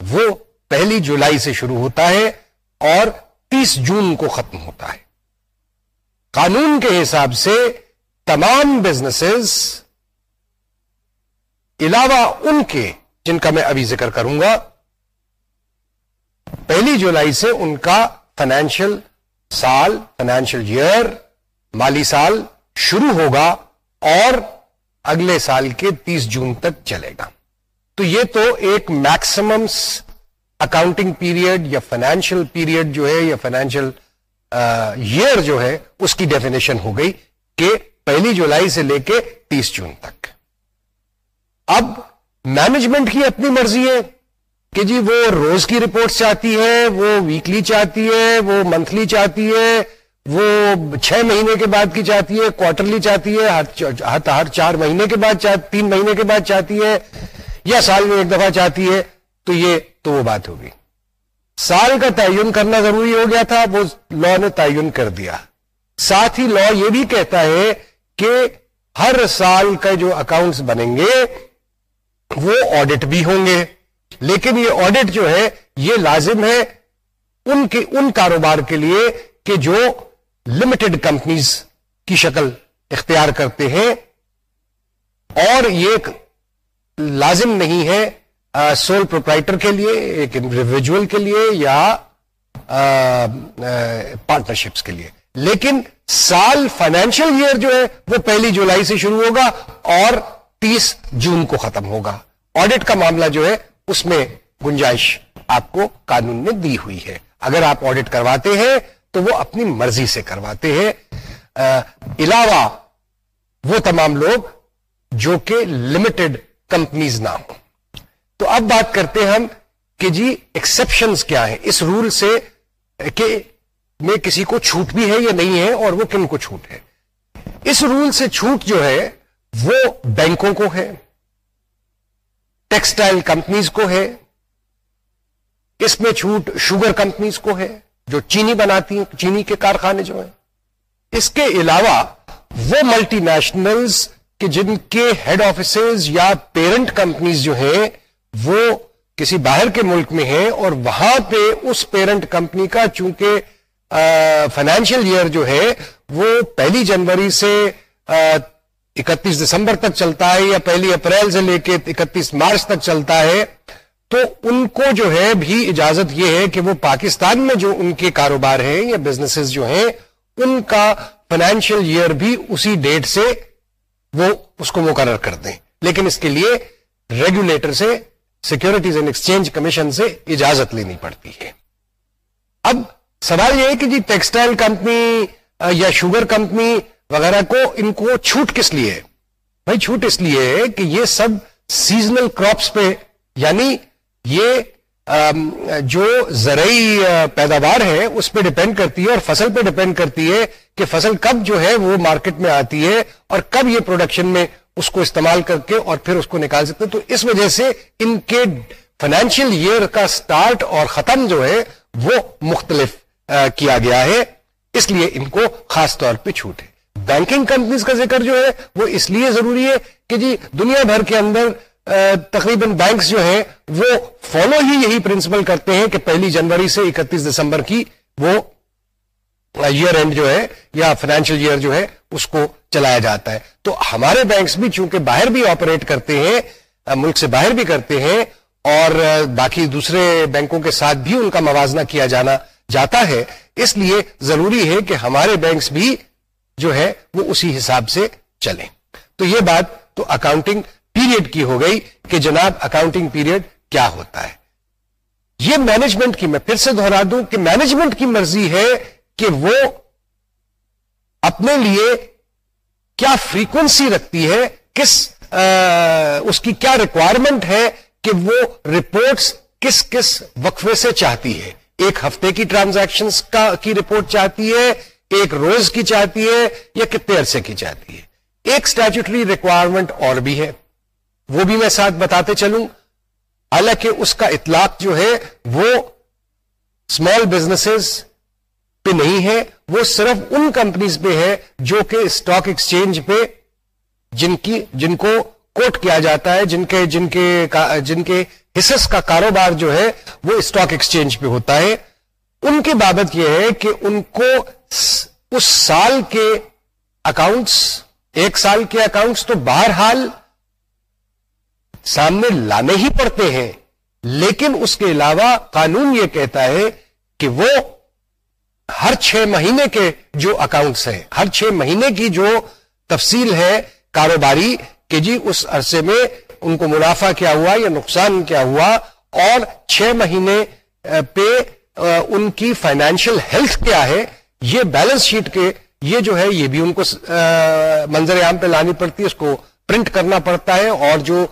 وہ پہلی جولائی سے شروع ہوتا ہے اور تیس جون کو ختم ہوتا ہے۔ قانون کے حساب سے تمام بزنسز علاوہ ان کے جن کا میں ابھی ذکر کروں گا، پہلی جولائی سے ان کا فائنینشیل سال فائنینشیل ایئر مالی سال شروع ہوگا اور اگلے سال کے تیس جون تک چلے گا۔ تو یہ تو ایک میکسیمم اکاؤنٹنگ پیریڈ یا فائنینشیل پیریڈ جو ہے یا فائنینشیل ایئر جو ہے، اس کی ڈیفینیشن ہو گئی کہ پہلی جولائی سے لے کے تیس جون تک۔ اب مینجمنٹ کی اپنی مرضی ہے کہ جی وہ روز کی رپورٹ چاہتی ہے، وہ ویکلی چاہتی ہے، وہ منتھلی چاہتی ہے، وہ چھ مہینے کے بعد کی چاہتی ہے کوارٹرلی چاہتی ہے، ہر چار مہینے کے بعد تین مہینے کے بعد چاہتی ہے یا سال میں ایک دفعہ چاہتی ہے، تو یہ، تو وہ بات ہوگی سال کا تعین کرنا ضروری ہو گیا تھا، وہ لا نے تعین کر دیا۔ ساتھ ہی لا یہ بھی کہتا ہے کہ ہر سال کا جو اکاؤنٹس بنیں گے، وہ آڈٹ بھی ہوں گے۔ لیکن یہ آڈٹ جو ہے، یہ لازم ہے ان کے، ان کاروبار کے لیے کہ جو لمیٹڈ کمپنیز کی شکل اختیار کرتے ہیں۔ اور یہ لازم نہیں ہے سول پروپرائٹر کے لیے، ایک انڈیویجل کے لیے یا پارٹنرشپس کے لیے۔ لیکن سال فائنینشیل ایئر جو ہے، وہ پہلی جولائی سے شروع ہوگا اور تیس جون کو ختم ہوگا۔ آڈٹ کا معاملہ جو ہے، اس میں گنجائش آپ کو قانون نے دی ہوئی ہے۔ اگر آپ آڈٹ کرواتے ہیں، تو وہ اپنی مرضی سے کرواتے ہیں۔ علاوہ وہ تمام لوگ جو کہ لمیٹڈ کمپنیز نہ ہوں۔ تو اب بات کرتے ہیں ہم کہ جی ایکسپشنز کیا ہیں؟ اس رول سے کہ میں کسی کو چھوٹ بھی ہے یا نہیں ہے اور وہ کن کو چھوٹ ہے؟ اس رول سے چھوٹ جو ہے وہ بینکوں کو ہے ٹیکسٹائل کمپنیز کو ہے، اس میں چھوٹ شوگر کمپنیز کو ہے، جو چینی بناتی ہیں، چینی کے کارخانے جو ہیں۔ اس کے علاوہ وہ ملٹی نیشنلز کہ جن کے ہیڈ آفیسز یا پیرنٹ کمپنیز جو ہیں وہ کسی باہر کے ملک میں ہیں اور وہاں پہ اس پیرنٹ کمپنی کا چونکہ فائنینشیل ایئر جو ہے، وہ پہلی جنوری سے اکتیس دسمبر تک چلتا ہے یا پہلی اپریل سے لے کے اکتیس مارچ تک چلتا ہے، تو ان کو جو ہے بھی اجازت یہ ہے کہ وہ پاکستان میں جو ان کے کاروبار ہیں یا بزنسز جو ہیں، ان کا فائنینشیل ایئر بھی اسی ڈیٹ سے وہ اس کو مقرر کر دیں۔ لیکن اس کے لیے ریگولیٹر سے سیکورٹیز اینڈ ایکسچینج کمیشن سے اجازت لینی پڑتی ہے۔ اب سوال یہ ہے کہ جی ٹیکسٹائل کمپنی یا شوگر کمپنی وغیرہ کو ان کو چھوٹ کس لیے؟ بھائی چھوٹ اس لیے ہے کہ یہ سب سیزنل کراپس پہ یعنی یہ جو زرعی پیداوار ہے، اس پہ ڈپینڈ کرتی ہے اور فصل پہ ڈپینڈ کرتی ہے کہ فصل کب جو ہے وہ مارکیٹ میں آتی ہے اور کب یہ پروڈکشن میں اس کو استعمال کر کے اور پھر اس کو نکال سکتے تو اس وجہ سے ان کے فائنینشیل ایئر کا سٹارٹ اور ختم جو ہے وہ مختلف کیا گیا ہے۔ اس لیے ان کو خاص طور پہ چھوٹ ہے۔ بینکنگ کمپنیز کا ذکر جو ہے وہ اس لیے ضروری ہے کہ جی دنیا بھر کے اندر تقریباً بینکس جو ہیں وہ فالو ہی یہی پرنسپل کرتے ہیں کہ پہلی جنوری سے اکتیس دسمبر کی وہ ایئر اینڈ جو ہے یا فائنینشیل ایئر جو ہے اس کو چلایا جاتا ہے۔ تو ہمارے بینکس بھی چونکہ باہر بھی آپریٹ کرتے ہیں، ملک سے باہر بھی کرتے ہیں، اور باقی دوسرے بینکوں کے ساتھ بھی ان کا موازنہ کیا جانا جاتا ہے۔ اس لیے ضروری ہے کہ ہمارے بینکس بھی جو ہے، وہ اسی حساب سے چلیں۔ تو یہ بات تو اکاؤنٹنگ پیریڈ کی ہو گئی کہ جناب اکاؤنٹنگ پیریڈ کیا ہوتا ہے۔ یہ مینجمنٹ کی میں پھر سے دہرا دوں کہ مینجمنٹ کی مرضی ہے کہ وہ اپنے لیے کیا فریکوینسی رکھتی ہے؟ کس اس کی کیا ریکوائرمنٹ ہے کہ وہ رپورٹس کس کس وقفے سے چاہتی ہے؟ ایک ہفتے کی ٹرانزیکشن کی رپورٹ چاہتی ہے، ایک روز کی چاہتی ہے، یا کتنے عرصے کی چاہتی ہے؟ ایک اسٹیچوٹری ریکوائرمنٹ اور بھی ہے۔ وہ بھی میں ساتھ بتاتے چلوں۔ حالانکہ اس کا اطلاق جو ہے، وہ اسمال بزنسز پہ نہیں ہے، وہ صرف ان کمپنیز پہ ہے جو کہ اسٹاک ایکسچینج پہ جن کی، جن کو کوٹ کیا جاتا ہے، جن کے جن کے جن کے حصص کا کاروبار جو ہے، وہ اسٹاک ایکسچینج پہ ہوتا ہے۔ ان کی بابت یہ ہے کہ ان کو اس سال کے اکاؤنٹس ایک سال کے اکاؤنٹس تو بہرحال سامنے لانے ہی پڑتے ہیں۔ لیکن اس کے علاوہ قانون یہ کہتا ہے کہ وہ ہر چھ مہینے کے جو اکاؤنٹس ہیں، ہر چھ مہینے کی جو تفصیل ہے کاروباری کہ جی اس عرصے میں ان کو منافع کیا ہوا یا نقصان کیا ہوا اور چھ مہینے پہ ان کی فائنینشیل ہیلتھ کیا ہے، یہ بیلنس شیٹ کے، یہ جو ہے، یہ بھی ان کو منظر عام پہ لانی پڑتی ہے، اس کو پرنٹ کرنا پڑتا ہے اور جو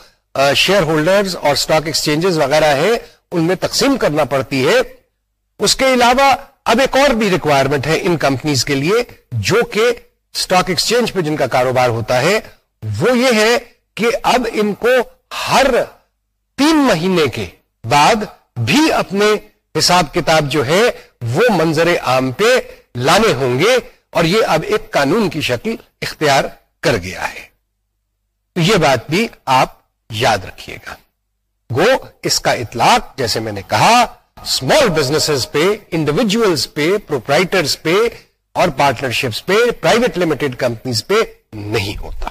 شیئر ہولڈرز اور اسٹاک ایکسچینجز وغیرہ ہیں، ان میں تقسیم کرنا پڑتی ہے۔ اس کے علاوہ اب ایک اور بھی ریکوائرمنٹ ہے ان کمپنیز کے لیے جو کہ اسٹاک ایکسچینج پہ جن کا کاروبار ہوتا ہے، وہ یہ ہے کہ اب ان کو ہر تین مہینے کے بعد بھی اپنے حساب کتاب جو ہے وہ منظر عام پہ لانے ہوں گے اور یہ اب ایک قانون کی شکل اختیار کر گیا ہے۔ یہ بات بھی آپ یاد رکھیے گا۔ گو اس کا اطلاق، جیسے میں نے کہا اسمال بزنس پہ انڈیویجلس پہ پروپرائٹرس پہ اور پارٹنرشپس پہ پرائیویٹ لمیٹڈ کمپنیز پہ نہیں ہوتا۔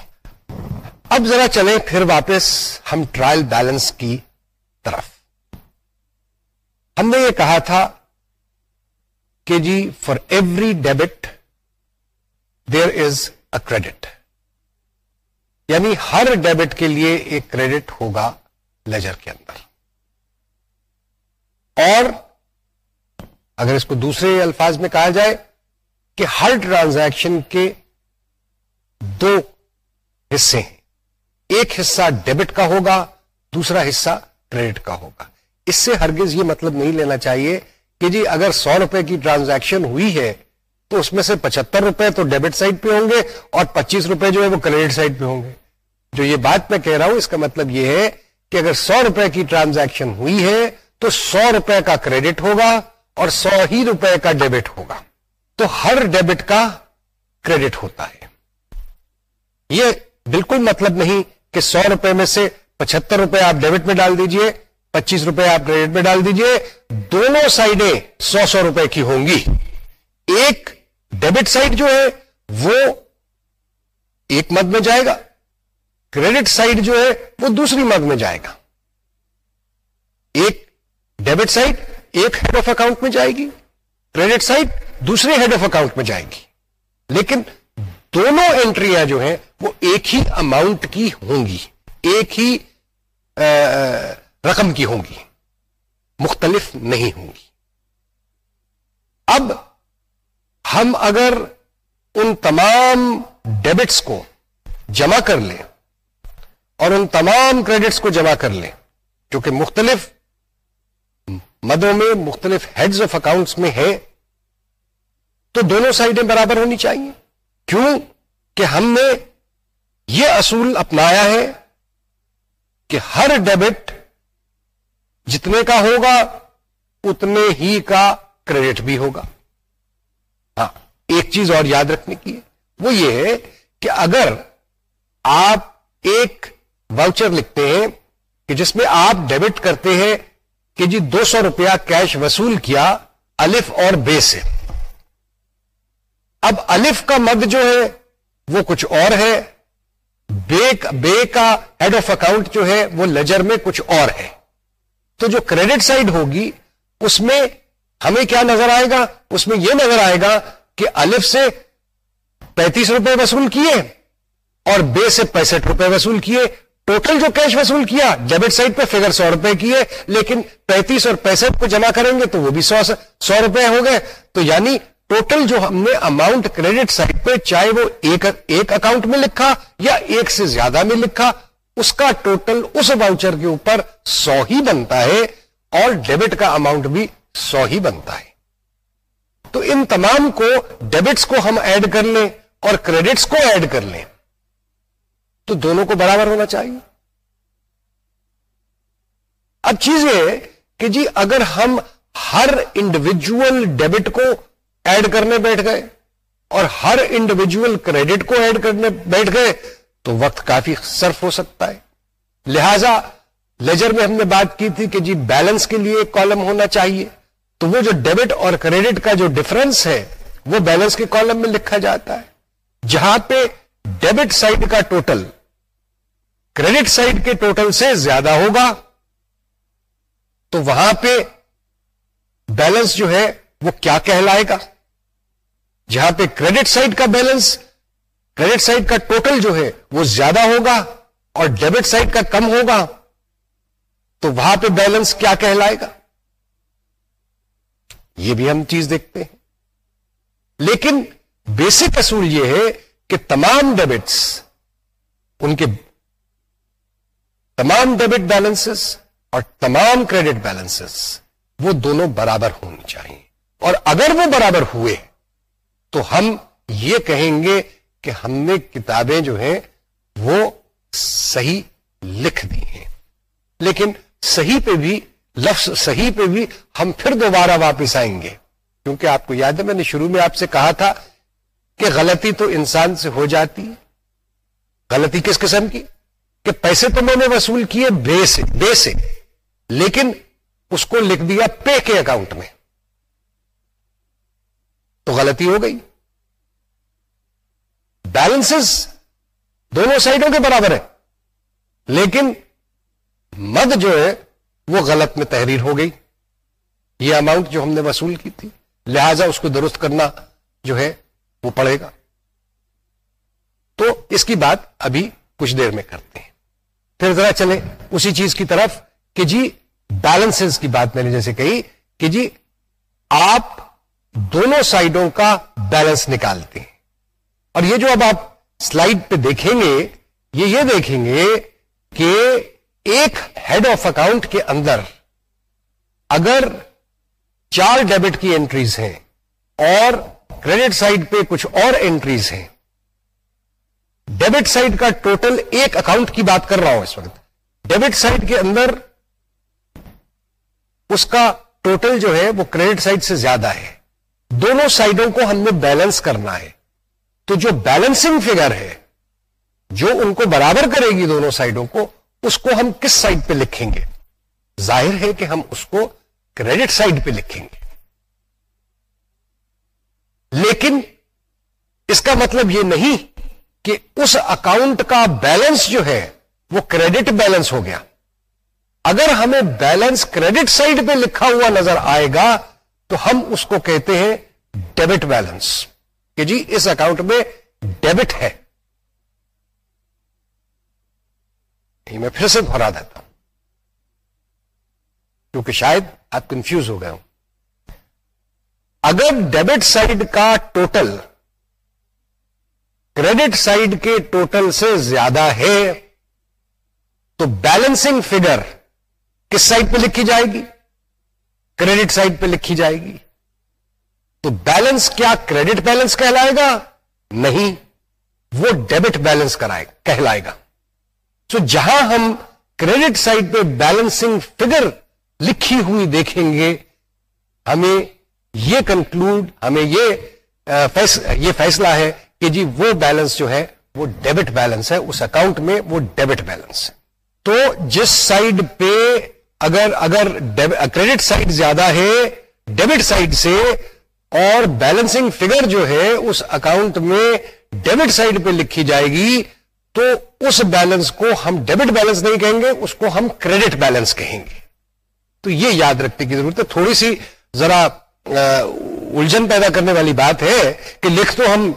اب ذرا چلیں پھر واپس ہم ٹرائل بیلنس کی طرف۔ ہم نے یہ کہا تھا کہ جی for every debit there is a credit یعنی ہر ڈیبٹ کے لیے ایک کریڈٹ ہوگا لیجر کے اندر۔ اور اگر اس کو دوسرے الفاظ میں کہا جائے کہ ہر ٹرانزیکشن کے دو حصے ہیں۔ ایک حصہ ڈیبٹ کا ہوگا، دوسرا حصہ کریڈٹ کا ہوگا۔ اس سے ہرگز یہ مطلب نہیں لینا چاہیے کہ جی اگر سو روپے کی ٹرانزیکشن ہوئی ہے تو اس میں سے پچہتر روپے تو ڈیبٹ سائڈ پہ ہوں گے اور پچیس روپے جو ہے وہ کریڈٹ سائڈ پہ ہوں گے۔ جو یہ بات میں کہہ رہا ہوں، اس کا مطلب یہ ہے کہ اگر سو روپے کی ٹرانزیکشن ہوئی ہے تو سو روپے کا کریڈٹ ہوگا اور سو ہی روپے کا ڈیبٹ ہوگا۔ تو ہر ڈیبٹ کا کریڈٹ ہوتا ہے۔ یہ بالکل مطلب نہیں کہ سو روپے میں سے پچہتر روپے آپ ڈیبٹ میں ڈال دیجیے، پچیس روپے آپ کریڈٹ میں ڈال دیجیے، دونوں سائڈیں سو سو روپے کی ہوں گی۔ ایک ڈیبٹ سائڈ جو ہے وہ ایک مد میں جائے گا، کریڈٹ سائڈ جو ہے وہ دوسری مد میں جائے گا۔ ایک ڈیبٹ سائڈ ایک ہیڈ آف اکاؤنٹ میں جائے گی کریڈٹ سائڈ دوسرے ہیڈ آف اکاؤنٹ میں جائے گی۔ لیکن دونوں انٹریاں جو ہیں، وہ ایک ہی اماؤنٹ کی ہوں گی، ایک ہی رقم کی ہوں گی، مختلف نہیں ہوں گی۔ اب ہم اگر ان تمام ڈیبٹس کو جمع کر لیں اور ان تمام کریڈٹس کو جمع کر لیں، جو کہ مختلف مدوں میں مختلف ہیڈز آف اکاؤنٹس میں ہے، تو دونوں سائڈیں برابر ہونی چاہیے۔ کیوں؟ کہ ہم نے یہ اصول اپنایا ہے کہ ہر ڈیبٹ جتنے کا ہوگا، اتنے ہی کا کریڈٹ بھی ہوگا۔ ہاں ایک چیز اور یاد رکھنے کی ہے۔ وہ یہ ہے کہ اگر آپ ایک واؤچر لکھتے ہیں کہ جس میں آپ ڈیبٹ کرتے ہیں کہ جی دو سو روپیہ کیش وصول کیا الف اور بے سے۔ اب الف کا مد جو ہے وہ کچھ اور ہے، بے بے کا ہیڈ آف اکاؤنٹ جو ہے وہ لیجر میں کچھ اور ہے۔ تو جو کریڈٹ سائڈ ہوگی، اس میں ہمیں کیا نظر آئے گا؟ اس میں یہ نظر آئے گا کہ الف سے پینتیس روپے وصول کیے اور بے سے پینسٹھ روپے وصول کیے۔ ٹوٹل جو کیش وصول کیا ڈیبٹ سائڈ پہ فگر سو روپے کیے لیکن پینتیس اور پینسٹھ کو جمع کریں گے تو وہ بھی سو سو روپے ہو گئے. تو یعنی ٹوٹل جو ہم نے اماؤنٹ کریڈٹ سائڈ پہ، چاہے وہ ایک ایک اکاؤنٹ میں لکھا یا ایک سے زیادہ میں لکھا، اس کا ٹوٹل اس واؤچر کے اوپر سو ہی بنتا ہے اور ڈیبٹ کا اماؤنٹ بھی سو ہی بنتا ہے. تو ان تمام کو ڈیبٹس کو ہم ایڈ کر لیں اور کریڈٹس کو ایڈ کر لیں. تو دونوں کو برابر ہونا چاہیے۔ اب چیز یہ کہ جی اگر ہم ہر انڈیویجل ڈیبٹ کو ایڈ کرنے بیٹھ گئے اور ہر انڈیویجل کریڈٹ کو ایڈ کرنے بیٹھ گئے تو وقت کافی صرف ہو سکتا ہے۔ لہذا لیجر میں ہم نے بات کی تھی کہ جی بیلنس کے لیے کالم ہونا چاہیے۔ تو وہ جو ڈیبٹ اور کریڈٹ کا جو ڈفرنس ہے وہ بیلنس کے کالم میں لکھا جاتا ہے۔ جہاں پہ ڈیبٹ سائڈ کا ٹوٹل، کریڈٹ سائڈ کے ٹوٹل سے زیادہ ہوگا، تو وہاں پہ بیلنس جو ہے وہ کیا کہلائے گا؟ جہاں پہ کریڈٹ سائڈ کا بیلنس، کریڈٹ سائڈ کا ٹوٹل جو ہے وہ زیادہ ہوگا اور ڈیبٹ سائڈ کا کم ہوگا، تو وہاں پہ بیلنس کیا کہلائے گا؟ یہ بھی ہم چیز دیکھتے ہیں۔ لیکن بیسک اصول یہ ہے کہ تمام ڈیبٹس ان کے تمام ڈیبٹ بیلنسز اور تمام کریڈٹ بیلنسز وہ دونوں برابر ہونی چاہیے۔ اور اگر وہ برابر ہوئے، تو ہم یہ کہیں گے کہ ہم نے کتابیں جو ہیں، وہ صحیح لکھ دی ہیں۔ لیکن صحیح پہ بھی، لفظ صحیح پہ بھی ہم پھر دوبارہ واپس آئیں گے۔ کیونکہ آپ کو یاد ہے، میں نے شروع میں آپ سے کہا تھا کہ غلطی تو انسان سے ہو جاتی ہے۔ غلطی کس قسم کی؟ کہ پیسے تو میں نے وصول کیے بے سے بے سے، لیکن اس کو لکھ دیا پے کے اکاؤنٹ میں۔ تو غلطی ہو گئی۔ بیلنسز دونوں سائڈوں کے برابر ہے لیکن مد جو ہے وہ غلط میں تحریر ہو گئی۔ یہ اماؤنٹ جو ہم نے وصول کی تھی، لہذا اس کو درست کرنا جو ہے وہ پڑے گا۔ تو اس کی بات ابھی کچھ دیر میں کرتے ہیں۔ پھر ذرا چلے اسی چیز کی طرف کہ جی بیلنس کی بات میں نے جیسے کہی کہ جی آپ دونوں سائڈوں کا بیلنس نکالتے ہیں۔ اور یہ جو اب آپ سلائڈ پہ دیکھیں گے، یہ یہ دیکھیں گے کہ ایک ہیڈ آف اکاؤنٹ کے اندر اگر چار ڈیبٹ کی انٹریز ہیں اور کریڈٹ سائڈ پہ کچھ اور انٹریز ہیں۔ ڈیبٹ سائڈ کا ٹوٹل ایک اکاؤنٹ کی بات کر رہا ہوں اس وقت۔ ڈیبٹ سائڈ کے اندر اس کا ٹوٹل جو ہے وہ کریڈٹ سائڈ سے زیادہ ہے۔ دونوں سائڈوں کو ہم نے بیلنس کرنا ہے۔ تو جو بیلنسنگ فگر ہے، جو ان کو برابر کرے گی دونوں سائڈوں کو، اس کو ہم کس سائڈ پہ لکھیں گے؟ ظاہر ہے کہ ہم اس کو کریڈٹ سائڈ پہ لکھیں گے۔ لیکن اس کا مطلب یہ نہیں کہ اس اکاؤنٹ کا بیلنس جو ہے وہ کریڈٹ بیلنس ہو گیا۔ اگر ہمیں بیلنس کریڈٹ سائڈ پہ لکھا ہوا نظر آئے گا تو ہم اس کو کہتے ہیں ڈیبٹ بیلنس۔ کہ جی اس اکاؤنٹ میں ڈیبٹ ہے۔ میں پھر سے دہرا دیتا ہوں۔ کیونکہ شاید آپ کنفیوز ہو گئے ہوں۔ اگر ڈیبٹ سائڈ کا ٹوٹل کریڈٹ سائڈ کے ٹوٹل سے زیادہ ہے تو بیلنسنگ فگر کس سائڈ پہ لکھی جائے گی؟ کریڈٹ سائڈ پہ لکھی جائے گی۔ تو بیلنس کیا کریڈٹ بیلنس کہلائے گا؟ نہیں، وہ ڈیبٹ بیلنس کرائے کہلائے گا۔ تو جہاں ہم کریڈٹ سائڈ پہ بیلنسنگ فگر لکھی ہوئی دیکھیں گے، ہمیں یہ کنکلوڈ ہمیں یہ فیصلہ ہے کہ جی وہ بیلنس جو ہے، وہ ڈیبٹ بیلنس ہے، اس اکاؤنٹ میں وہ ڈیبٹ بیلنس ہے۔ تو جس سائڈ پہ اگر اگر کریڈٹ سائڈ زیادہ ہے ڈیبٹ سائڈ سے، اور بیلنسنگ فگر جو ہے، اس اکاؤنٹ میں ڈیبٹ سائڈ پہ لکھی جائے گی، تو اس بیلنس کو ہم ڈیبٹ بیلنس نہیں کہیں گے، اس کو ہم کریڈٹ بیلنس کہیں گے۔ تو یہ یاد رکھنے کی ضرورت ہے۔ تھوڑی سی ذرا الجھن پیدا کرنے والی بات ہے کہ لکھ تو ہم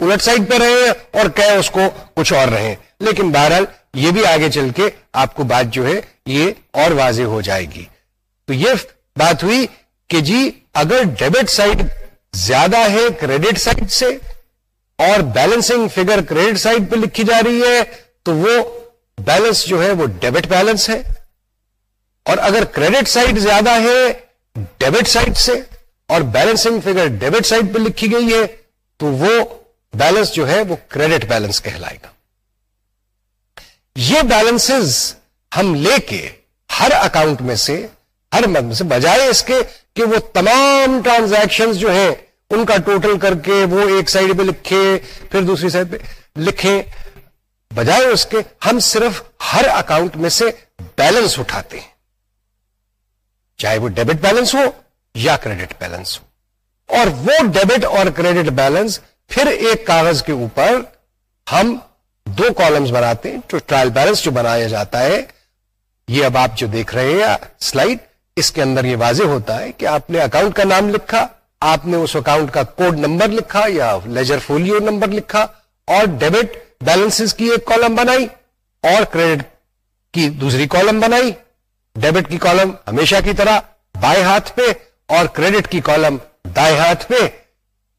الٹ سائڈ پہ رہے ہیں اور کہ اس کو کچھ اور رہے لیکن بہرحال یہ بھی آگے چل کے آپ کو بات جو ہے یہ اور واضح ہو جائے گی۔ تو یہ بات ہوئی کہ جی اگر ڈیبٹ سائڈ زیادہ ہے کریڈٹ سائڈ سے اور بیلنسنگ فگر کریڈٹ سائڈ پہ لکھی جا رہی ہے، تو وہ بیلنس جو ہے وہ ڈیبٹ بیلنس ہے۔ اور اگر کریڈٹ سائڈ زیادہ ہے ڈیبٹ سائڈ سے اور بیلنسنگ فگر ڈیبٹ سائڈ پہ لکھی گئی ہے، تو وہ بیلنس جو ہے، وہ کریڈٹ بیلنس کہلائے گا۔ یہ بیلنس ہم لے کے ہر اکاؤنٹ میں سے، ہر میں سے، بجائے اس کے کہ وہ تمام ٹرانزیکشن جو ہیں، ان کا ٹوٹل کر کے وہ ایک سائڈ پہ لکھے، پھر دوسری سائڈ پہ لکھیں بجائے اس کے ہم صرف ہر اکاؤنٹ میں سے بیلنس اٹھاتے ہیں۔ چاہے وہ ڈیبٹ بیلنس ہو یا کریڈٹ بیلنس ہو اور وہ ڈیبٹ اور کریڈٹ بیلنس پھر ایک کاغذ کے اوپر ہم دو کالمز بناتے ہیں، جو ٹرائل بیلنس جو بنایا جاتا ہے، یہ اب آپ جو دیکھ رہے ہیں سلائڈ اس کے اندر یہ واضح ہوتا ہے کہ آپ نے اکاؤنٹ کا نام لکھا، آپ نے اس اکاؤنٹ کا کوڈ نمبر لکھا یا لیجر فولیو نمبر لکھا اور ڈیبٹ بیلنس کی ایک کالم بنائی اور کریڈٹ کی دوسری کالم بنائی۔ ڈیبٹ کی کالم ہمیشہ کی طرح بائیں ہاتھ پہ اور کریڈٹ کی کالم دائیں ہاتھ پہ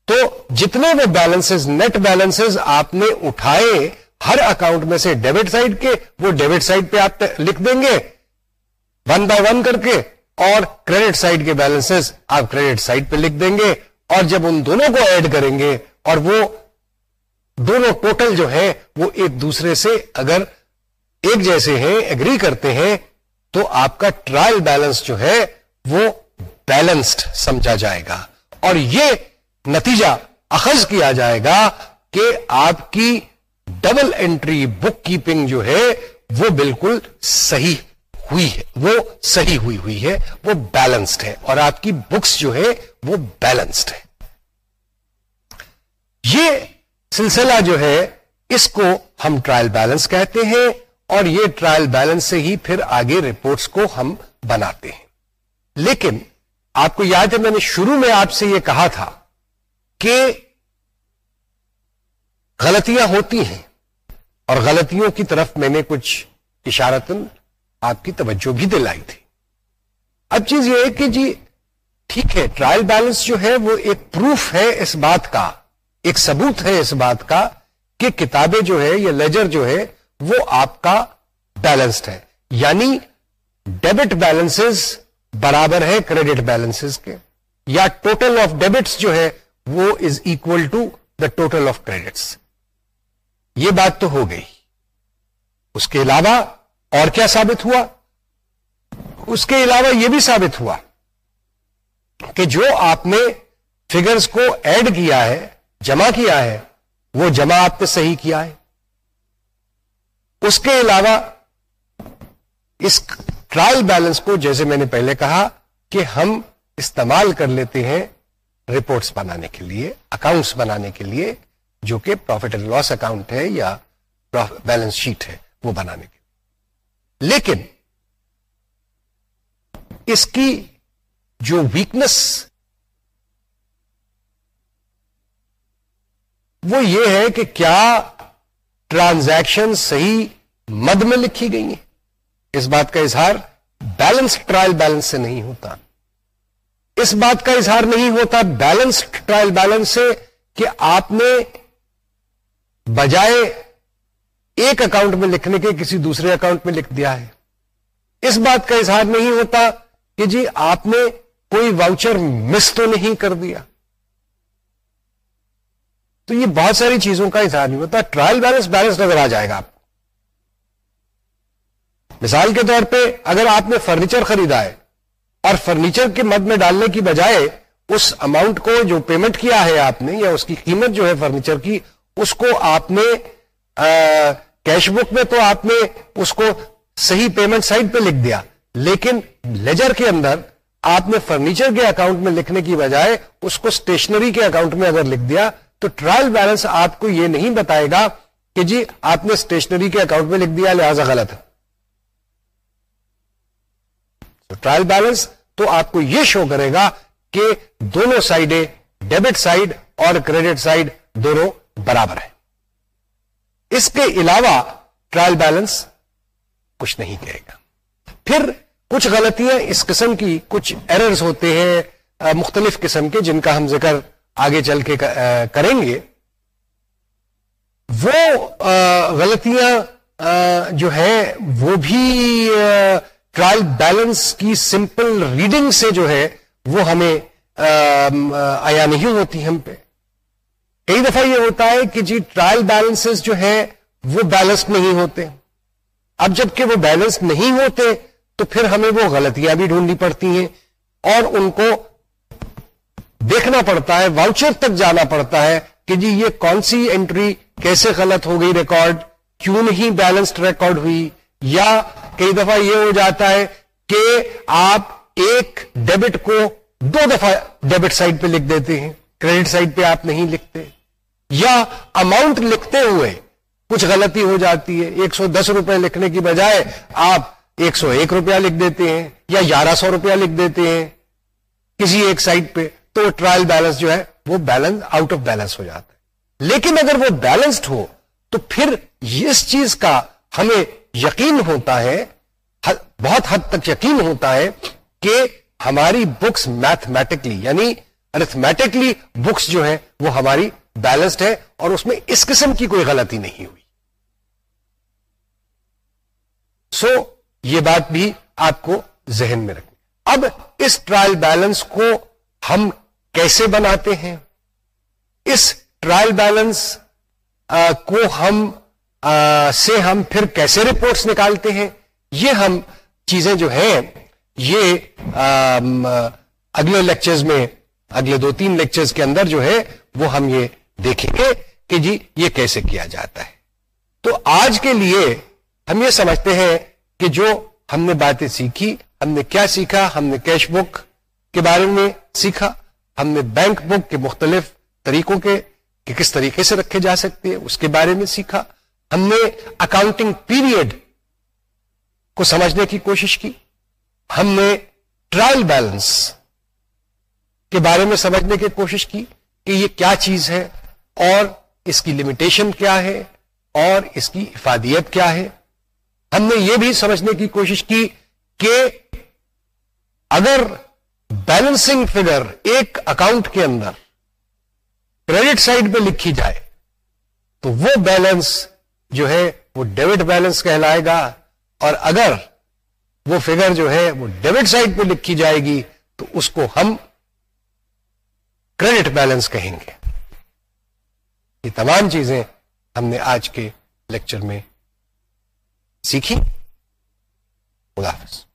تو جتنے بھی بیلنس نیٹ بیلنس آپ نے اٹھائے، ہر اکاؤنٹ میں سے ڈیبٹ سائڈ کے، وہ ڈیبٹ سائڈ پہ آپ لکھ دیں گے۔ ون بائی ون کر کے اور کریڈٹ سائڈ کے بیلنس آپ کریڈٹ سائڈ پہ لکھ دیں گے۔ اور جب ان دونوں کو ایڈ کریں گے اور وہ دونوں ٹوٹل جو ہے وہ ایک دوسرے سے اگر ایک جیسے ہیں اگری کرتے ہیں، تو آپ کا ٹرائل بیلنس جو ہے، وہ بیلنسڈ سمجھا جائے گا۔ اور یہ نتیجہ اخذ کیا جائے گا کہ آپ کی ڈبل انٹری بک کیپنگ جو ہے، وہ بالکل صحیح ہوئی ہے۔ وہ صحیح ہوئی ہوئی ہے، وہ بیلنسڈ ہے۔ اور آپ کی بکس جو ہے وہ بیلنسڈ ہے یہ سلسلہ جو ہے، اس کو ہم ٹرائل بیلنس کہتے ہیں۔ اور یہ ٹرائل بیلنس سے ہی پھر آگے رپورٹس کو ہم بناتے ہیں۔ لیکن آپ کو یاد ہے میں نے شروع میں آپ سے یہ کہا تھا کہ غلطیاں ہوتی ہیں اور غلطیوں کی طرف میں نے کچھ اشارتن آپ کی توجہ بھی دلائی تھی۔ اب چیز یہ ہے کہ جی ٹھیک ہے ٹرائل بیلنس جو ہے وہ ایک پروف ہے اس بات کا، ایک ثبوت ہے اس بات کا کہ کتابیں جو ہے یا لیجر جو ہے وہ آپ کا بیلنسڈ ہے۔ یعنی ڈیبٹ بیلنس برابر ہے کریڈٹ بیلنس کے، یا ٹوٹل آف ڈیبٹس جو ہے، وہ is equal to the total of credits یہ بات تو ہو گئی۔ اس کے علاوہ اور کیا ثابت ہوا؟ اس کے علاوہ یہ بھی ثابت ہوا کہ جو آپ نے فگرز کو ایڈ کیا ہے، جمع کیا ہے، وہ جمع آپ نے صحیح کیا ہے۔ اس کے علاوہ اس ٹرائل بیلنس کو جیسے میں نے پہلے کہا کہ ہم استعمال کر لیتے ہیں رپورٹس بنانے کے لیے اکاؤنٹس بنانے کے لیے، جو کہ پروفٹ اینڈ لاس اکاؤنٹ ہے یا بیلنس شیٹ ہے، وہ بنانے کے لیے۔ لیکن اس کی جو ویکنس وہ یہ ہے کہ کیا ٹرانزیکشن صحیح مد میں لکھی گئی ہیں۔ اس بات کا اظہار بیلنس ٹرائل بیلنس سے نہیں ہوتا۔ اس بات کا اظہار نہیں ہوتا بیلنس ٹرائل بیلنس سے کہ آپ نے بجائے ایک اکاؤنٹ میں لکھنے کے کسی دوسرے اکاؤنٹ میں لکھ دیا ہے۔ اس بات کا اظہار نہیں ہوتا کہ جی آپ نے کوئی واؤچر مس تو نہیں کر دیا۔ تو یہ بہت ساری چیزوں کا اظہار نہیں ہوتا۔ ٹرائل بیلنس بیلنس نظر آ جائے گا آپ مثال کے طور پہ اگر آپ نے فرنیچر خریدا ہے اور فرنیچر کے مد میں ڈالنے کی بجائے اس اماؤنٹ کو جو پیمنٹ کیا ہے آپ نے یا اس کی قیمت جو ہے فرنیچر کی، اس کو آپ نے کیش بک میں تو آپ نے اس کو صحیح پیمنٹ سائٹ پہ لکھ دیا۔ لیکن لیجر کے اندر آپ نے فرنیچر کے اکاؤنٹ میں لکھنے کی بجائے اس کو اسٹیشنری کے اکاؤنٹ میں اگر لکھ دیا تو ٹرائل بیلنس آپ کو یہ نہیں بتائے گا کہ جی آپ نے اسٹیشنری کے اکاؤنٹ میں لکھ دیا، لہذا غلط ہے۔ ٹرائل بیلنس تو آپ کو یہ شو کرے گا کہ دونوں سائڈیں ڈیبٹ سائڈ اور کریڈٹ سائڈ دونوں برابر ہے اس کے علاوہ ٹرائل بیلنس کچھ نہیں کہے گا۔ پھر کچھ غلطیاں اس قسم کی، کچھ ایررز ہوتے ہیں مختلف قسم کے جن کا ہم ذکر آگے چل کے کریں گے۔ وہ غلطیاں جو ہے وہ بھی ٹرائل بیلنس کی سمپل ریڈنگ سے جو ہے، وہ ہمیں آیا نہیں ہوتی ہم پہ۔ کئی دفعہ یہ ہوتا ہے کہ جی ٹرائل بیلنس جو ہے وہ بیلنس نہیں ہوتے۔ اب جبکہ وہ بیلنس نہیں ہوتے، تو پھر ہمیں وہ غلطیاں بھی ڈھونڈنی پڑتی ہیں۔ اور ان کو دیکھنا پڑتا ہے واؤچر تک جانا پڑتا ہے کہ جی یہ کون سی انٹری کیسے غلط ہو گئی ریکارڈ کیوں نہیں بیلنسڈ ریکارڈ ہوئی؟ یا کئی دفعہ یہ ہو جاتا ہے کہ آپ ایک ڈیبٹ کو دو دفعہ ڈیبٹ سائڈ پہ لکھ دیتے ہیں، کریڈٹ سائڈ پہ آپ نہیں لکھتے، یا اماؤنٹ لکھتے ہوئے کچھ غلطی ہو جاتی ہے، ایک سو دس روپے لکھنے کی بجائے آپ ایک سو ایک روپیہ لکھ دیتے ہیں یا گیارہ سو روپیہ لکھ دیتے ہیں کسی ایک سائٹ پہ، تو ٹرائل بیلنس جو ہے وہ بیلنس آؤٹ آف بیلنس ہو جاتا ہے۔ لیکن اگر وہ بیلنسڈ ہو، تو پھر اس چیز کا ہمیں یقین ہوتا ہے بہت حد تک یقین ہوتا ہے کہ ہماری بکس میتھمیٹکلی یعنی ارتھمیٹکلی بکس جو ہے وہ ہماری بیلنسڈ ہے اور اس میں اس قسم کی کوئی غلطی نہیں ہوئی۔ سو so, یہ بات بھی آپ کو ذہن میں رکھیں اب اس ٹرائل بیلنس کو ہم کیسے بناتے ہیں؟ اس ٹرائل بیلنس کو ہم سے ہم پھر کیسے رپورٹس نکالتے ہیں؟ یہ ہم چیزیں جو ہیں، یہ اگلے لیکچرز میں، اگلے دو تین لیکچرز کے اندر جو ہے، وہ ہم یہ دیکھیں گے کہ جی یہ کیسے کیا جاتا ہے۔ تو آج کے لیے ہم یہ سمجھتے ہیں کہ جو ہم نے باتیں سیکھی، ہم نے کیا سیکھا؟ ہم نے کیش بک کے بارے میں سیکھا۔ ہم نے بینک بک کے مختلف طریقوں کے، کہ کس طریقے سے رکھے جا سکتے ہیں، اس کے بارے میں سیکھا۔ ہم نے اکاؤنٹنگ پیریڈ کو سمجھنے کی کوشش کی۔ ہم نے ٹرائل بیلنس کے بارے میں سمجھنے کی کوشش کی کہ یہ کیا چیز ہے اور اس کی لمیٹیشن کیا ہے اور اس کی افادیت کیا ہے۔ ہم نے یہ بھی سمجھنے کی کوشش کی کہ اگر بیلنسنگ فگر ایک اکاؤنٹ کے اندر کریڈٹ سائڈ پہ لکھی جائے تو وہ بیلنس جو ہے وہ ڈیبٹ بیلنس کہلائے گا اور اگر وہ فگر جو ہے وہ ڈیبٹ سائڈ پہ لکھی جائے گی تو اس کو ہم کریڈٹ بیلنس کہیں گے۔ یہ تمام چیزیں ہم نے آج کے لیکچر میں سیکھی۔ خدا حافظ۔